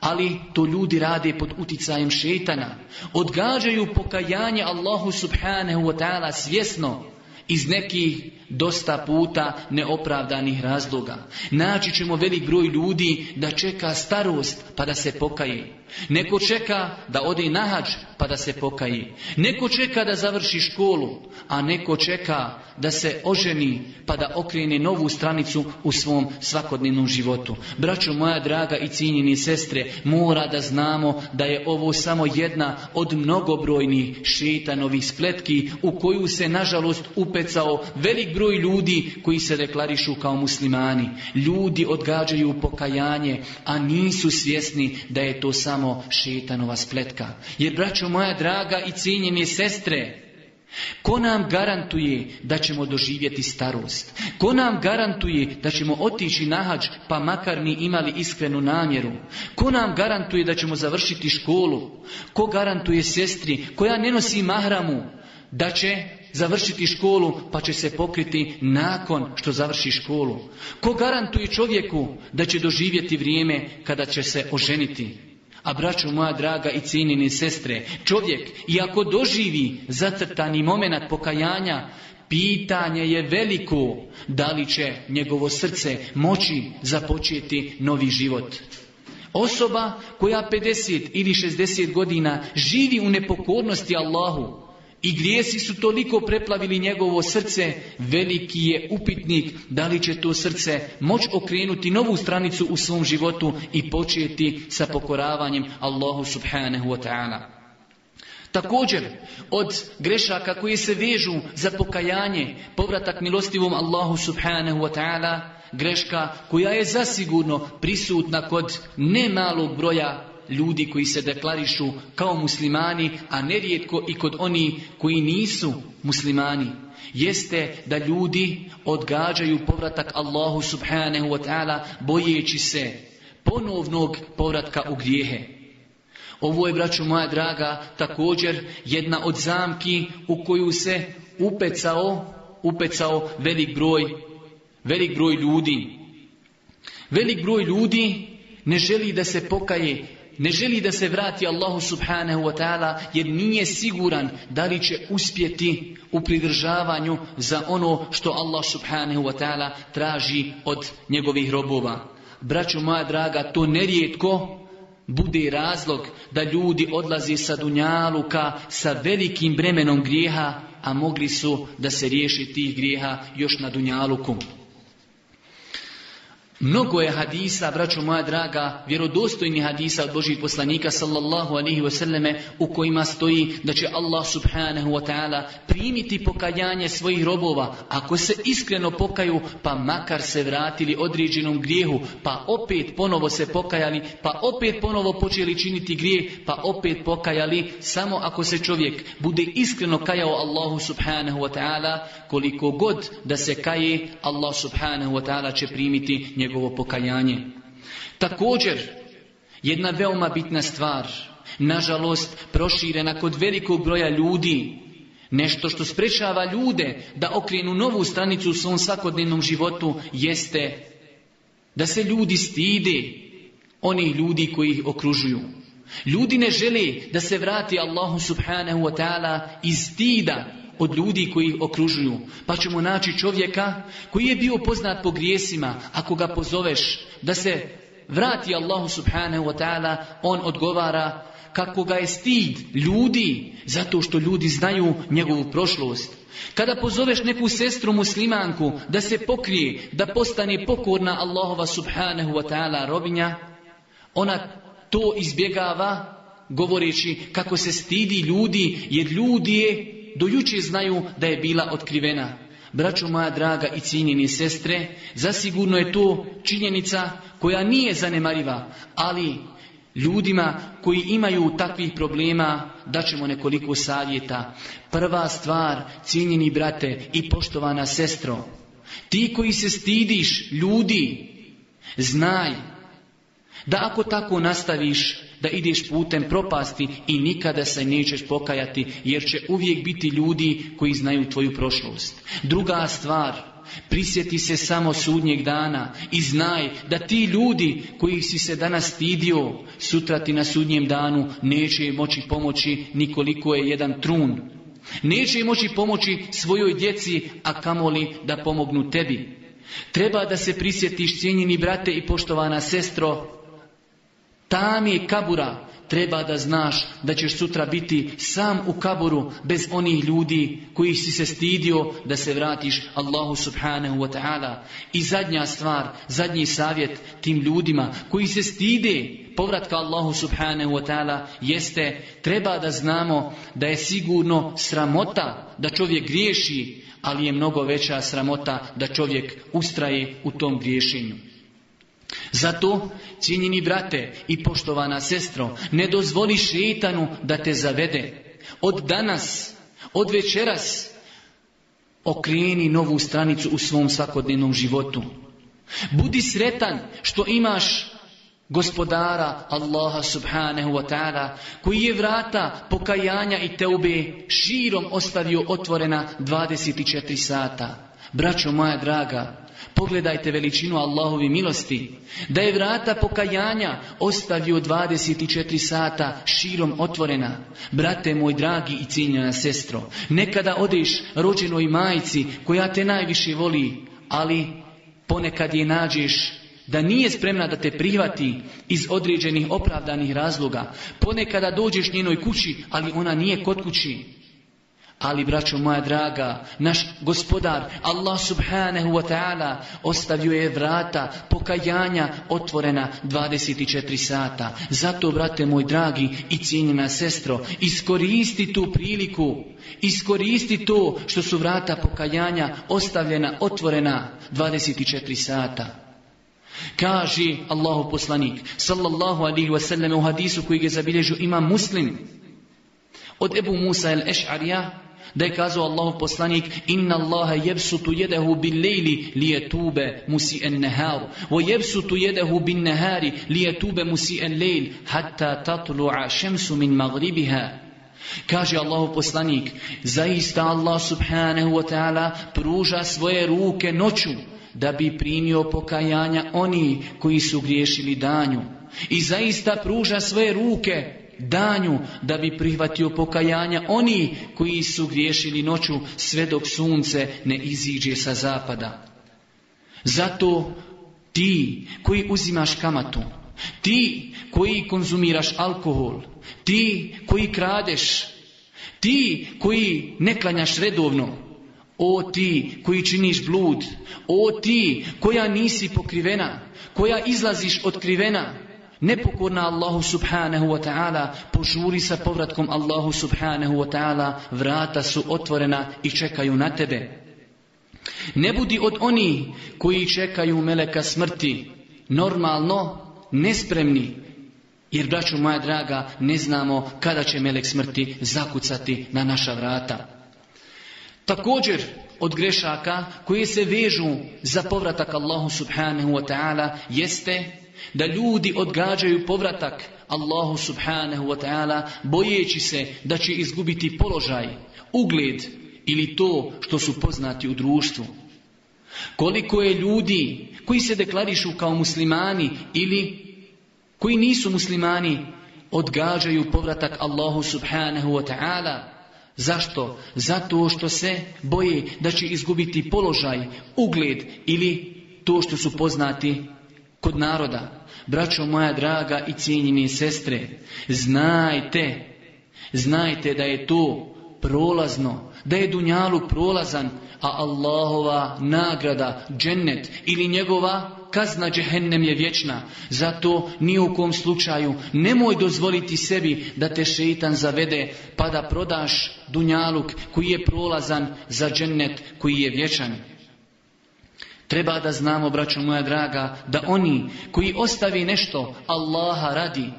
Ali to ljudi rade pod uticajem šetana. Odgađaju pokajanje Allahu subhanahu wa ta'ala svjesno iz nekih dosta puta neopravdanih razloga. Naći ćemo velik broj ljudi da čeka starost pa da se pokaje. Neko čeka da ode na hađ pa da se pokaje. Neko čeka da završi školu, a neko čeka da se oženi pa da okrene novu stranicu u svom svakodnevnom životu. Braćo moja draga i cijenjeni sestre, mora da znamo da je ovo samo jedna od mnogobrojnih šetanovih spletki u koju se nažalost upecao velik broj ljudi koji se deklarišu kao muslimani. Ljudi odgađaju pokajanje, a nisu svjesni da je to samo šetanova spletka. Jer, braćo moja draga i cijenjene sestre, Ko nam garantuje da ćemo doživjeti starost? Ko nam garantuje da ćemo otići na hađ pa makar mi imali iskrenu namjeru? Ko nam garantuje da ćemo završiti školu? Ko garantuje sestri koja ne nosi mahramu da će završiti školu pa će se pokriti nakon što završi školu. Ko garantuje čovjeku da će doživjeti vrijeme kada će se oženiti? A braćo moja draga i cijenine sestre, čovjek i ako doživi zacrtani moment pokajanja, pitanje je veliko da li će njegovo srce moći započeti novi život. Osoba koja 50 ili 60 godina živi u nepokornosti Allahu, i grijesi su toliko preplavili njegovo srce, veliki je upitnik da li će to srce moći okrenuti novu stranicu u svom životu i početi sa pokoravanjem Allahu subhanahu wa ta'ala. Također, od grešaka koji se vežu za pokajanje, povratak milostivom Allahu subhanahu wa ta'ala, greška koja je zasigurno prisutna kod nemalog broja ljudi koji se deklarišu kao muslimani, a nerijetko i kod oni koji nisu muslimani, jeste da ljudi odgađaju povratak Allahu subhanahu wa ta'ala bojeći se ponovnog povratka u grijehe. Ovo je, braću moja draga, također jedna od zamki u koju se upecao, upecao velik broj, velik broj ljudi. Velik broj ljudi ne želi da se pokaje ne želi da se vrati Allahu subhanahu wa ta'ala jer nije siguran da li će uspjeti u pridržavanju za ono što Allah subhanahu wa ta'ala traži od njegovih robova. Braćo moja draga, to nerijetko bude razlog da ljudi odlaze sa Dunjaluka sa velikim bremenom grijeha, a mogli su da se riješi tih grijeha još na Dunjaluku. Mnogo je hadisa, braćo moja draga, vjerodostojni hadisa od Božih poslanika sallallahu alihi wasallame u kojima stoji da će Allah subhanahu wa ta'ala primiti pokajanje svojih robova ako se iskreno pokaju pa makar se vratili određenom grijehu pa opet ponovo se pokajali pa opet ponovo počeli činiti grijeh pa opet pokajali samo ako se čovjek bude iskreno kajao Allahu subhanahu wa ta'ala koliko god da se kaje Allah subhanahu wa ta'ala će primiti njegovo pokajanje. Također, jedna veoma bitna stvar, nažalost proširena kod velikog broja ljudi, nešto što sprečava ljude da okrenu novu stranicu u svom svakodnevnom životu, jeste da se ljudi stide onih ljudi koji ih okružuju. Ljudi ne žele da se vrati Allahu subhanahu wa ta'ala iz stida od ljudi koji ih okružuju. Pa ćemo naći čovjeka koji je bio poznat po grijesima. Ako ga pozoveš da se vrati Allahu subhanahu wa ta'ala, on odgovara kako ga je stid ljudi, zato što ljudi znaju njegovu prošlost. Kada pozoveš neku sestru muslimanku da se pokrije, da postane pokorna Allahova subhanahu wa ta'ala robinja, ona to izbjegava govoreći kako se stidi ljudi, jer ljudi je do jučer znaju da je bila otkrivena. Braćo moja draga i cijenjeni sestre, zasigurno je to činjenica koja nije zanemariva, ali ljudima koji imaju takvih problema daćemo nekoliko savjeta. Prva stvar, cijenjeni brate i poštovana sestro, ti koji se stidiš ljudi, znaj da ako tako nastaviš, da ideš putem propasti i nikada se nećeš pokajati, jer će uvijek biti ljudi koji znaju tvoju prošlost. Druga stvar, prisjeti se samo sudnjeg dana i znaj da ti ljudi koji si se danas stidio, sutra ti na sudnjem danu neće moći pomoći nikoliko je jedan trun. Neće moći pomoći svojoj djeci, a kamoli da pomognu tebi. Treba da se prisjetiš cijenjeni brate i poštovana sestro, tam je kabura. Treba da znaš da ćeš sutra biti sam u kaburu bez onih ljudi koji si se stidio da se vratiš Allahu subhanahu wa ta'ala. I zadnja stvar, zadnji savjet tim ljudima koji se stide povratka Allahu subhanahu wa ta'ala jeste treba da znamo da je sigurno sramota da čovjek griješi, ali je mnogo veća sramota da čovjek ustraje u tom griješenju. Zato, cijenjeni brate i poštovana sestro, ne dozvoli šeitanu da te zavede. Od danas, od večeras, okreni novu stranicu u svom svakodnevnom životu. Budi sretan što imaš gospodara Allaha subhanahu wa ta'ala koji je vrata pokajanja i teube širom ostavio otvorena 24 sata. Braćo moja draga, Pogledajte veličinu Allahovi milosti. Da je vrata pokajanja ostavio 24 sata širom otvorena. Brate moj dragi i cijenjena sestro, nekada odeš rođenoj majci koja te najviše voli, ali ponekad je nađeš da nije spremna da te prihvati iz određenih opravdanih razloga. Ponekada dođeš njenoj kući, ali ona nije kod kući. Ali, braćo moja draga, naš gospodar, Allah subhanahu wa ta'ala, ostavio je vrata pokajanja otvorena 24 sata. Zato, brate moj dragi i cijenjena sestro, iskoristi tu priliku, iskoristi to što su vrata pokajanja ostavljena otvorena 24 sata. Kaže Allahu poslanik, sallallahu alihi wasallam u hadisu koji ga zabilježu ima muslim, od Ebu Musa el-Eš'arija, da je kazao Allahu poslanik inna Allaha jebsutu jedehu bil lejli li je tube musi en neharu wa jebsutu jedehu bin nehari li je tube musi en lejl hatta tatlu'a šemsu min magribiha Kaže Allahu poslanik, zaista Allah subhanahu wa ta'ala pruža svoje ruke noću da bi primio pokajanja oni koji su griješili danju. I zaista pruža svoje ruke danju da bi prihvatio pokajanja oni koji su griješili noću sve dok sunce ne iziđe sa zapada. Zato ti koji uzimaš kamatu, ti koji konzumiraš alkohol, ti koji kradeš, ti koji ne klanjaš redovno, o ti koji činiš blud, o ti koja nisi pokrivena, koja izlaziš otkrivena, nepokorna Allahu subhanahu wa ta'ala, požuri sa povratkom Allahu subhanahu wa ta'ala, vrata su otvorena i čekaju na tebe. Ne budi od onih koji čekaju meleka smrti, normalno, nespremni, jer, braću moja draga, ne znamo kada će melek smrti zakucati na naša vrata. Također, od grešaka koji se vežu za povratak Allahu subhanahu wa ta'ala jeste da ljudi odgađaju povratak Allahu subhanahu wa ta'ala bojeći se da će izgubiti položaj, ugled ili to što su poznati u društvu. Koliko je ljudi koji se deklarišu kao muslimani ili koji nisu muslimani odgađaju povratak Allahu subhanahu wa ta'ala. Zašto? Zato što se boje da će izgubiti položaj, ugled ili to što su poznati kod naroda. Braćo moja draga i cijenjeni sestre, znajte, znajte da je to prolazno, da je dunjalu prolazan, a Allahova nagrada, džennet ili njegova kazna džehennem je vječna. Zato ni u kom slučaju nemoj dozvoliti sebi da te šeitan zavede pa da prodaš dunjaluk koji je prolazan za džennet koji je vječan. Treba da znamo, braćo moja draga, da oni koji ostavi nešto Allaha radi,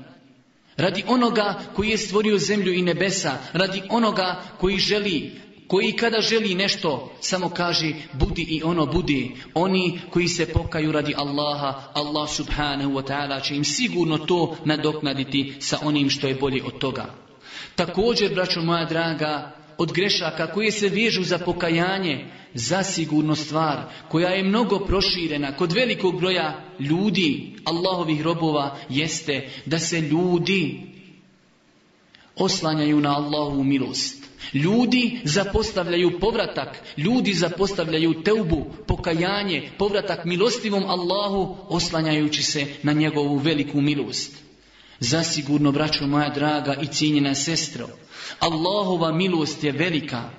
radi onoga koji je stvorio zemlju i nebesa, radi onoga koji želi koji kada želi nešto samo kaže budi i ono budi. Oni koji se pokaju radi Allaha, Allah subhanahu wa ta'ala će im sigurno to nadoknaditi sa onim što je bolje od toga. Također, braćo moja draga, od grešaka koje se vežu za pokajanje, zasigurno stvar koja je mnogo proširena kod velikog broja ljudi, Allahovih robova, jeste da se ljudi oslanjaju na Allahovu milost. Ljudi zapostavljaju povratak, ljudi zapostavljaju teubu, pokajanje, povratak milostivom Allahu, oslanjajući se na njegovu veliku milost. Zasigurno, braćo moja draga i cijenjena sestro, Allahova milost je velika,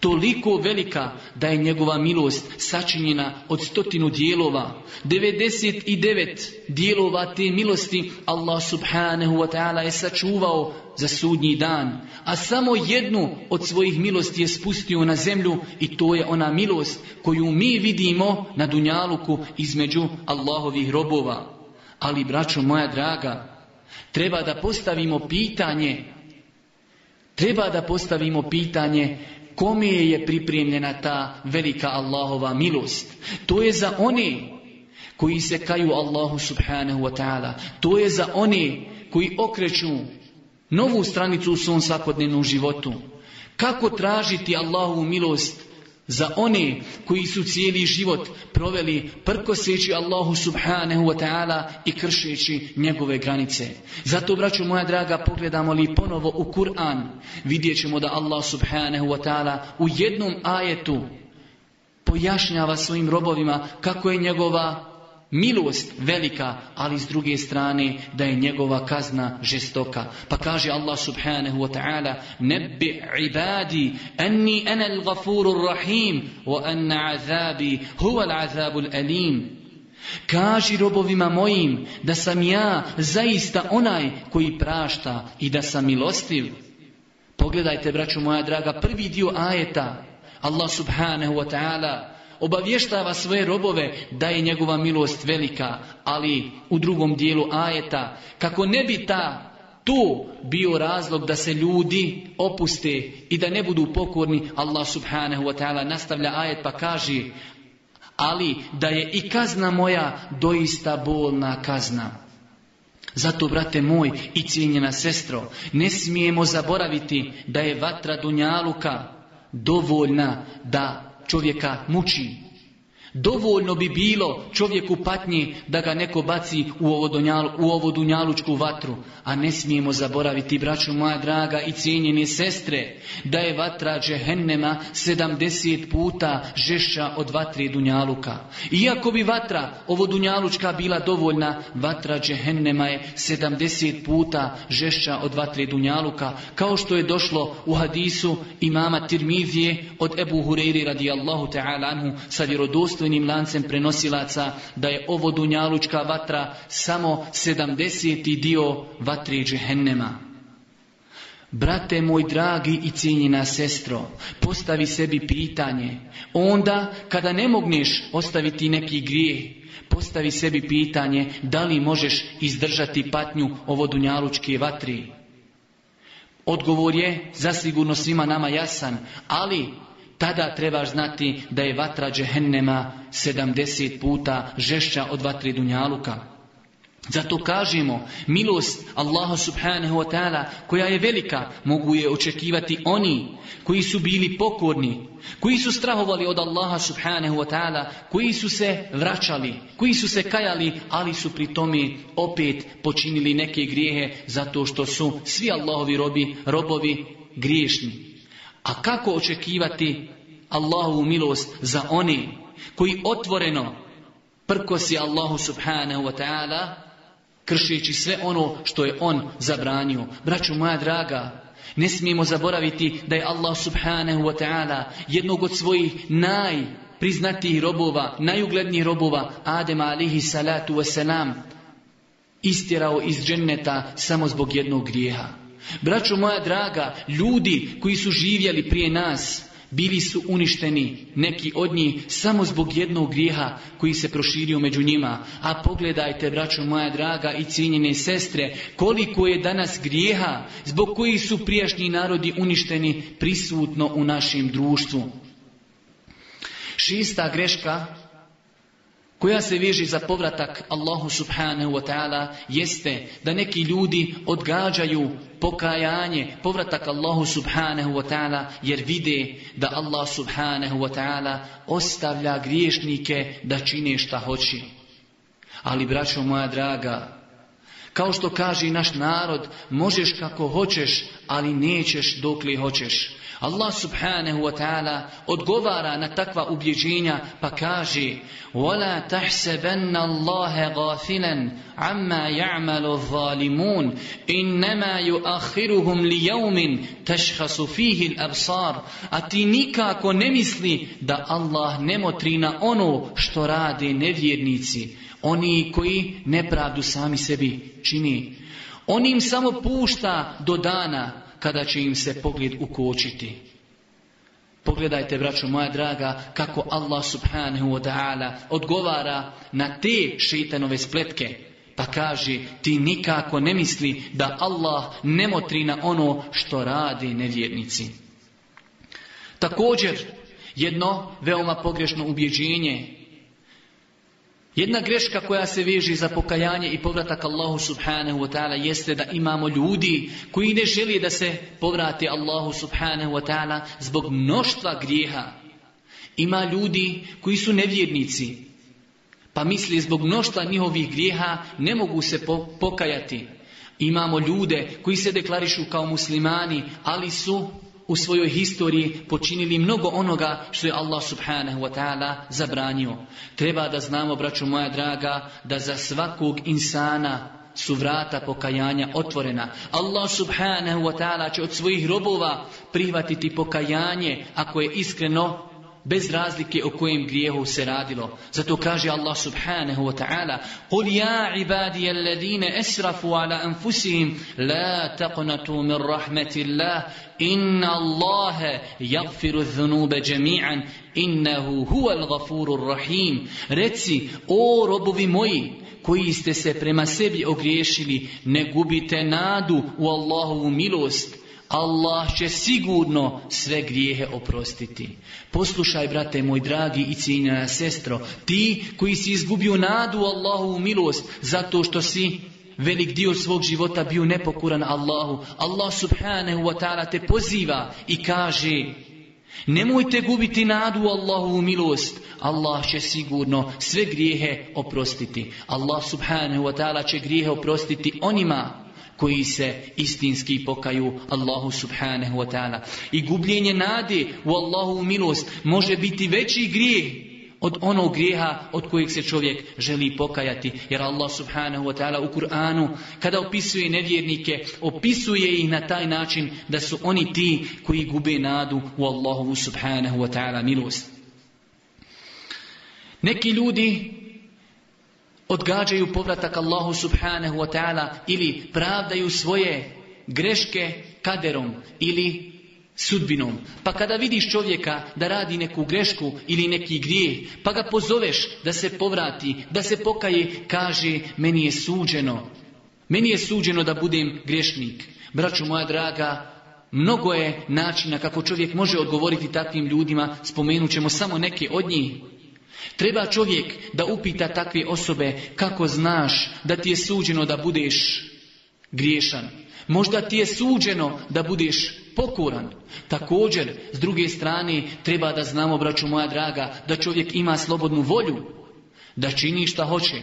toliko velika da je njegova milost sačinjena od stotinu dijelova. 99 dijelova te milosti Allah subhanahu wa ta'ala je sačuvao za sudnji dan, a samo jednu od svojih milosti je spustio na zemlju i to je ona milost koju mi vidimo na dunjaluku između Allahovih robova. Ali, braćo moja draga, treba da postavimo pitanje, treba da postavimo pitanje kome je pripremljena ta velika Allahova milost. To je za one koji se kaju Allahu subhanahu wa ta'ala. To je za one koji okreću novu stranicu u svom svakodnevnom životu. Kako tražiti Allahovu milost za one koji su cijeli život proveli prkoseći Allahu subhanahu wa ta'ala i kršeći njegove granice. Zato, braću moja draga, pogledamo li ponovo u Kur'an, vidjet ćemo da Allah subhanahu wa ta'ala u jednom ajetu pojašnjava svojim robovima kako je njegova milost velika, ali s druge strane da je njegova kazna žestoka. Pa kaže Allah subhanahu wa ta'ala Nebbi ibadi anni ana al-gafuru rahim wa anna azabi huwa al-azabu al-alim. Kaži robovima mojim da sam ja zaista onaj koji prašta i da sam milostiv. Pogledajte, braću moja draga, prvi dio ajeta. Allah subhanahu wa ta'ala obavještava svoje robove da je njegova milost velika, ali u drugom dijelu ajeta, kako ne bi ta tu bio razlog da se ljudi opuste i da ne budu pokorni, Allah subhanahu wa ta'ala nastavlja ajet pa kaže, ali da je i kazna moja doista bolna kazna. Zato, brate moj i cijenjena sestro, ne smijemo zaboraviti da je vatra Dunjaluka dovoljna da čovjeka muči. Dovoljno bi bilo čovjeku patnji da ga neko baci u ovo, u dunjalučku vatru. A ne smijemo zaboraviti, braću moja draga i cijenjene sestre, da je vatra džehennema 70 puta žešća od vatre dunjaluka. Iako bi vatra ovo dunjalučka bila dovoljna, vatra džehennema je 70 puta žešća od vatre dunjaluka. Kao što je došlo u hadisu imama Tirmizije od Ebu Hureyri radijallahu ta'ala anhu sa vjerodostojnim lancem prenosilaca da je ovo dunjalučka vatra samo 70. dio vatre džehennema. Brate moj dragi i cijenjena sestro, postavi sebi pitanje. Onda kada ne mogneš ostaviti neki grijeh, postavi sebi pitanje da li možeš izdržati patnju ovo dunjalučke vatri. Odgovor je zasigurno svima nama jasan, ali tada trebaš znati da je vatra džehennema 70 puta žešća od vatri dunjaluka. Zato kažemo, milost Allaha subhanahu wa ta'ala koja je velika, mogu je očekivati oni koji su bili pokorni, koji su strahovali od Allaha subhanahu wa ta'ala, koji su se vraćali, koji su se kajali, ali su pri tome opet počinili neke grijehe zato što su svi Allahovi robi, robovi griješni. A kako očekivati Allahovu milost za oni koji otvoreno prkosi Allahu subhanahu wa ta'ala kršeći sve ono što je on zabranio. Braću moja draga, ne smijemo zaboraviti da je Allah subhanahu wa ta'ala jednog od svojih najpriznatijih robova, najuglednijih robova, Adema alihi salatu wasalam, istjerao iz dženneta samo zbog jednog grijeha. Braćo moja draga, ljudi koji su živjeli prije nas, bili su uništeni neki od njih samo zbog jednog grijeha koji se proširio među njima. A pogledajte, braćo moja draga i cijenjene sestre, koliko je danas grijeha zbog kojih su prijašnji narodi uništeni prisutno u našem društvu. Šista greška koja se veže za povratak Allahu subhanahu wa ta'ala jeste da neki ljudi odgađaju pokajanje, povratak Allahu subhanahu wa ta'ala jer vide da Allah subhanahu wa ta'ala ostavlja griješnike da čine šta hoće. Ali braćo moja draga, kao što kaže naš narod, možeš kako hoćeš, ali nećeš dok li hoćeš. Allah subhanahu wa ta'ala odgovara na takva ubjeđenja pa kaže وَلَا تَحْسَبَنَّ اللَّهَ غَافِلًا عَمَّا يَعْمَلُ الظَّالِمُونَ إِنَّمَا يُؤَخِّرُهُمْ لِيَوْمٍ تَشْخَصُ فِيهِ الْأَبْصَارِ A ti nikako ne misli da Allah ne motri na ono što rade nevjernici, oni koji nepravdu sami sebi čini. On im samo pušta do dana kada će im se pogled ukočiti. Pogledajte, braćo moja draga, kako Allah subhanahu wa ta'ala odgovara na te šeitanove spletke. Pa kaže, ti nikako ne misli da Allah ne motri na ono što radi nevjernici. Također, jedno veoma pogrešno ubjeđenje Jedna greška koja se veži za pokajanje i povratak Allahu subhanahu wa ta'ala jeste da imamo ljudi koji ne želi da se povrati Allahu subhanahu wa ta'ala zbog mnoštva grijeha. Ima ljudi koji su nevjernici, pa misli zbog mnoštva njihovih grijeha ne mogu se pokajati. Imamo ljude koji se deklarišu kao muslimani, ali su u svojoj historiji počinili mnogo onoga što je Allah subhanahu wa ta'ala zabranio. Treba da znamo, braću moja draga, da za svakog insana su vrata pokajanja otvorena. Allah subhanahu wa ta'ala će od svojih robova prihvatiti pokajanje ako je iskreno bez razlike o kojem grijehu se radilo. Zato kaže Allah subhanahu wa ta'ala قُلْ يَا عِبَادِيَ الَّذِينَ أَسْرَفُوا عَلَى أَنفُسِهِمْ لَا تَقْنَتُوا مِنْ رَحْمَةِ اللَّهِ إِنَّ اللَّهَ يَغْفِرُ الذُّنُوبَ جَمِيعًا إِنَّهُ هُوَ الْغَفُورُ الرَّحِيمُ Reci, o robovi moji, koji ste se prema sebi ogriješili, ne gubite nadu u Allahovu milost, Allah će sigurno sve grijehe oprostiti. Poslušaj, brate moj dragi i cijenjena sestro, ti koji si izgubio nadu Allahovu milost zato što si velik dio svog života bio nepokuran Allahu. Allah subhanahu wa ta'ala te poziva i kaže Nemojte gubiti nadu u Allahovu milost. Allah će sigurno sve grijehe oprostiti. Allah subhanahu wa ta'ala će grijehe oprostiti onima koji se istinski pokaju Allahu subhanahu wa ta'ala. I gubljenje nade u Allahu milost može biti veći grijeh od onog grijeha od kojeg se čovjek želi pokajati. Jer Allah subhanahu wa ta'ala u Kur'anu kada opisuje nevjernike, opisuje ih na taj način da su oni ti koji gube nadu u Allahu subhanahu wa ta'ala milost. Neki ljudi odgađaju povratak Allahu subhanahu wa ta'ala ili pravdaju svoje greške kaderom ili sudbinom. Pa kada vidiš čovjeka da radi neku grešku ili neki grijeh, pa ga pozoveš da se povrati, da se pokaje, kaže meni je suđeno. Meni je suđeno da budem grešnik. Braću moja draga, mnogo je načina kako čovjek može odgovoriti takvim ljudima, spomenut ćemo samo neke od njih. Treba čovjek da upita takve osobe kako znaš da ti je suđeno da budeš griješan. Možda ti je suđeno da budeš pokoran. Također, s druge strane, treba da znamo, braću moja draga, da čovjek ima slobodnu volju, da čini šta hoće.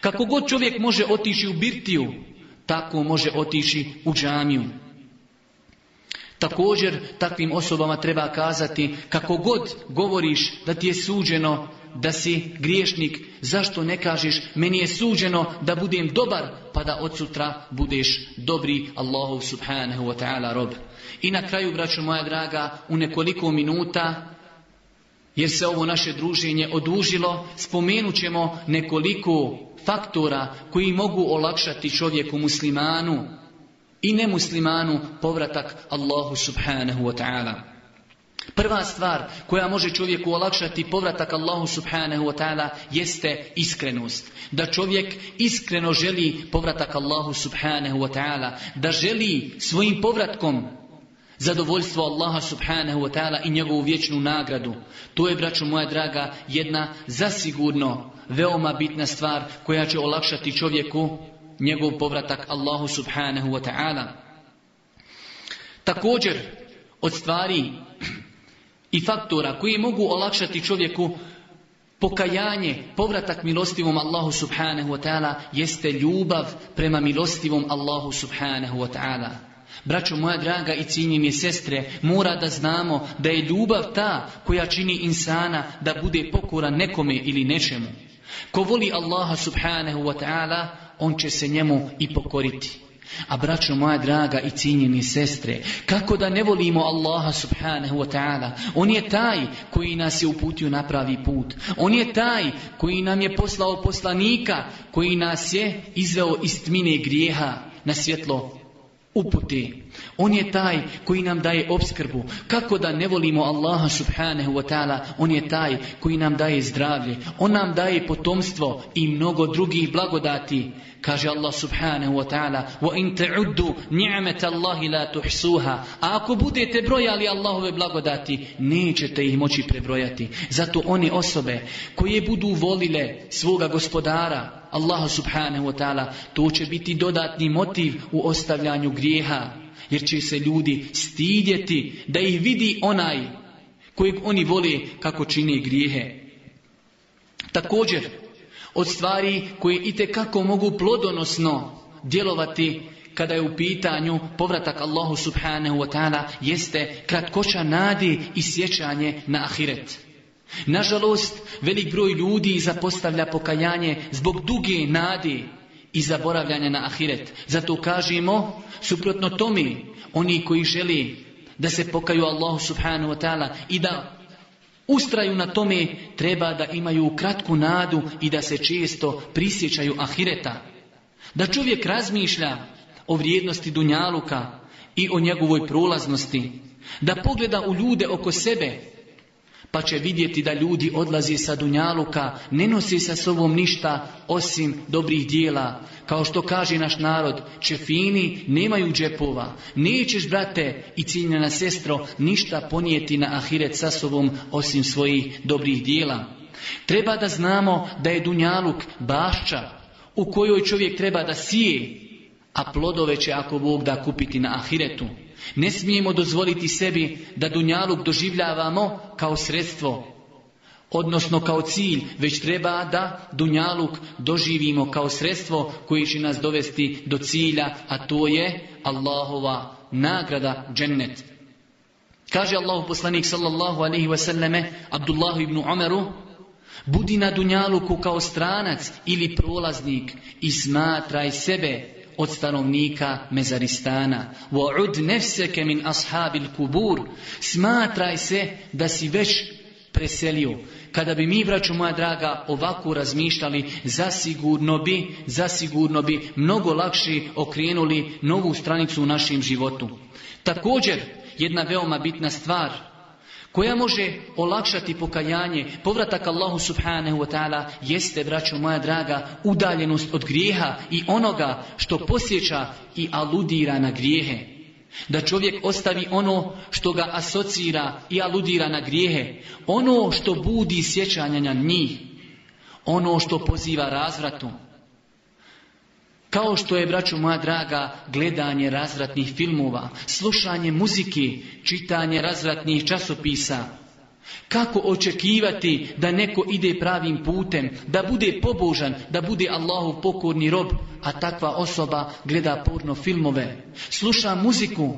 Kako god čovjek može otići u birtiju, tako može otići u džamiju. Također, takvim osobama treba kazati, kako god govoriš da ti je suđeno da si griješnik, zašto ne kažeš meni je suđeno da budem dobar, pa da od sutra budeš dobri Allahu subhanahu wa ta'ala rob. I na kraju, braćo moja draga, u nekoliko minuta, jer se ovo naše druženje odužilo, spomenut ćemo nekoliko faktora koji mogu olakšati čovjeku muslimanu i nemuslimanu povratak Allahu subhanahu wa ta'ala. Prva stvar koja može čovjeku olakšati povratak Allahu subhanahu wa ta'ala jeste iskrenost. Da čovjek iskreno želi povratak Allahu subhanahu wa ta'ala. Da želi svojim povratkom zadovoljstvo Allaha subhanahu wa ta'ala i njegovu vječnu nagradu. To je, braćo moja draga, jedna zasigurno veoma bitna stvar koja će olakšati čovjeku njegov povratak Allahu subhanahu wa ta'ala. Također, od stvari i faktora koji mogu olakšati čovjeku pokajanje, povratak milostivom Allahu subhanahu wa ta'ala jeste ljubav prema milostivom Allahu subhanahu wa ta'ala. Braćo moja draga i cijenjeni sestre, mora da znamo da je ljubav ta koja čini insana da bude pokoran nekome ili nečemu. Ko voli Allaha subhanahu wa ta'ala, on će se njemu i pokoriti. A braćo moja draga i cijenjeni sestre, kako da ne volimo Allaha subhanahu wa ta'ala? On je taj koji nas je uputio na pravi put. On je taj koji nam je poslao poslanika, koji nas je izveo iz tmine grijeha na svjetlo upute. On je taj koji nam daje obskrbu. Kako da ne volimo Allaha subhanahu wa ta'ala, on je taj koji nam daje zdravlje. On nam daje potomstvo i mnogo drugih blagodati. Kaže Allah subhanahu wa ta'ala وَإِن تَعُدُّ نِعْمَةَ اللَّهِ لَا تُحْسُوهَا A ako budete brojali Allahove blagodati, nećete ih moći prebrojati. Zato one osobe koje budu volile svoga gospodara, Allaha subhanahu wa ta'ala, to će biti dodatni motiv u ostavljanju grijeha. jer će se ljudi stidjeti da ih vidi onaj kojeg oni vole kako čini grijehe. Također, od stvari koje itekako mogu plodonosno djelovati kada je u pitanju povratak Allahu subhanahu wa ta'ala jeste kratkoća nadi i sjećanje na ahiret. Nažalost, velik broj ljudi zapostavlja pokajanje zbog duge nadi i zaboravljanja na ahiret. Zato kažemo, suprotno tome, oni koji želi da se pokaju Allahu subhanahu wa ta'ala i da ustraju na tome, treba da imaju kratku nadu i da se često prisjećaju ahireta. Da čovjek razmišlja o vrijednosti Dunjaluka i o njegovoj prolaznosti. Da pogleda u ljude oko sebe pa će vidjeti da ljudi odlazi sa Dunjaluka, ne nosi sa sobom ništa osim dobrih dijela. Kao što kaže naš narod, čefini nemaju džepova. Nećeš, brate i ciljena sestro, ništa ponijeti na ahiret sa sobom osim svojih dobrih dijela. Treba da znamo da je Dunjaluk bašća u kojoj čovjek treba da sije, a plodove će ako Bog da kupiti na ahiretu. Ne smijemo dozvoliti sebi da dunjaluk doživljavamo kao sredstvo, odnosno kao cilj, već treba da dunjaluk doživimo kao sredstvo koji će nas dovesti do cilja, a to je Allahova nagrada džennet. Kaže Allahu poslanik sallallahu alaihi wasallame Abdullahu ibn Umaru Budi na dunjaluku kao stranac ili prolaznik i smatraj sebe od stanovnika Mezaristana. Wa'ud nefseke min ashabil kubur. Smatraj se da si već preselio. Kada bi mi, braću moja draga, ovako razmišljali, zasigurno bi, zasigurno bi mnogo lakše okrenuli novu stranicu u našem životu. Također, jedna veoma bitna stvar koja može olakšati pokajanje, povratak Allahu subhanahu wa ta'ala, jeste, braćo moja draga, udaljenost od grijeha i onoga što posjeća i aludira na grijehe. Da čovjek ostavi ono što ga asocira i aludira na grijehe, ono što budi sjećanja na njih, ono što poziva razvratu. Kao što je, braću moja draga, gledanje razvratnih filmova, slušanje muzike, čitanje razvratnih časopisa. Kako očekivati da neko ide pravim putem, da bude pobožan, da bude Allahu pokorni rob, a takva osoba gleda porno filmove, sluša muziku,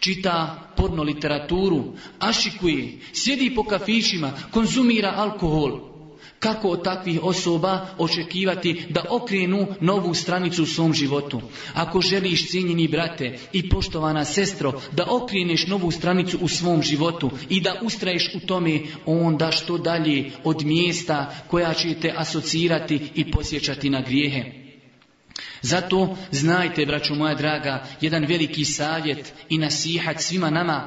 čita porno literaturu, ašikuje, sjedi po kafićima, konzumira alkohol, kako od takvih osoba očekivati da okrenu novu stranicu u svom životu? Ako želiš, cijenjeni brate i poštovana sestro, da okreneš novu stranicu u svom životu i da ustraješ u tome, onda što dalje od mjesta koja će te asocirati i posjećati na grijehe. Zato znajte, braću moja draga, jedan veliki savjet i nasihat svima nama,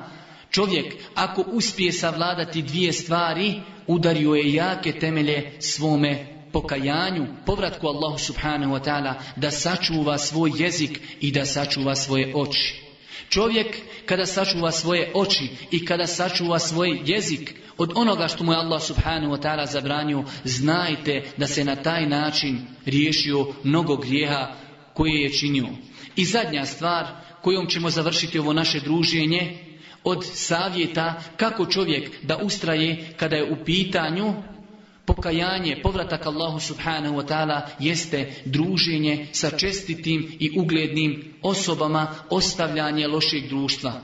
Čovjek, ako uspije savladati dvije stvari, udario je jake temelje svome pokajanju, povratku Allahu subhanahu wa ta'ala, da sačuva svoj jezik i da sačuva svoje oči. Čovjek kada sačuva svoje oči i kada sačuva svoj jezik od onoga što mu je Allah subhanahu wa ta'ala zabranio, znajte da se na taj način riješio mnogo grijeha koje je činio. I zadnja stvar kojom ćemo završiti ovo naše druženje od savjeta kako čovjek da ustraje kada je u pitanju pokajanje, povratak Allahu subhanahu wa ta'ala jeste druženje sa čestitim i uglednim osobama, ostavljanje lošeg društva.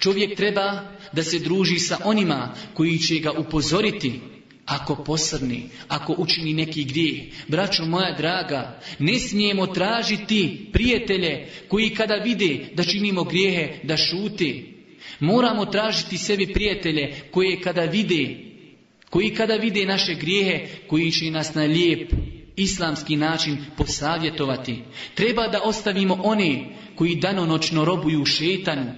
Čovjek treba da se druži sa onima koji će ga upozoriti ako posrni, ako učini neki grijeh. Braćo moja draga, ne smijemo tražiti prijatelje koji kada vide da činimo grijehe da šuti. Moramo tražiti sebi prijatelje koje kada vide, koji kada vide naše grijehe, koji će nas na lijep islamski način posavjetovati. Treba da ostavimo one koji danonočno robuju šetanu,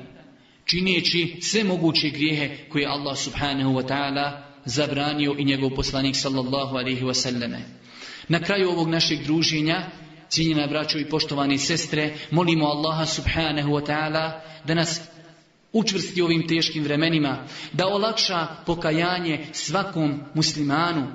čineći sve moguće grijehe koje Allah subhanahu wa ta'ala zabranio i njegov poslanik sallallahu alaihi wasallame. Na kraju ovog našeg druženja, cijenjena braćo i poštovani sestre, molimo Allaha subhanahu wa ta'ala da nas učvrsti ovim teškim vremenima, da olakša pokajanje svakom muslimanu,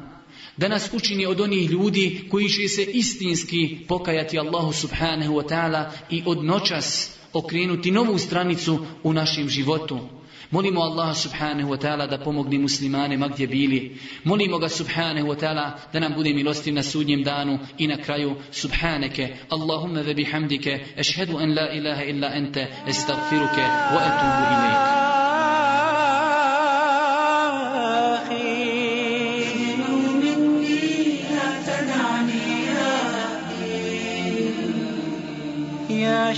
da nas učini od onih ljudi koji će se istinski pokajati Allahu subhanahu wa ta'ala i od noćas okrenuti novu stranicu u našem životu. Molimo Allaha subhanahu wa ta'ala da pomogne muslimane ma gdje bili. Molimo ga subhanahu wa ta'ala da nam bude milostiv na sudnjem danu i na kraju subhaneke. Allahumma ve bihamdike ešhedu an la ilaha illa ente estagfiruke wa etubu ilaik. يا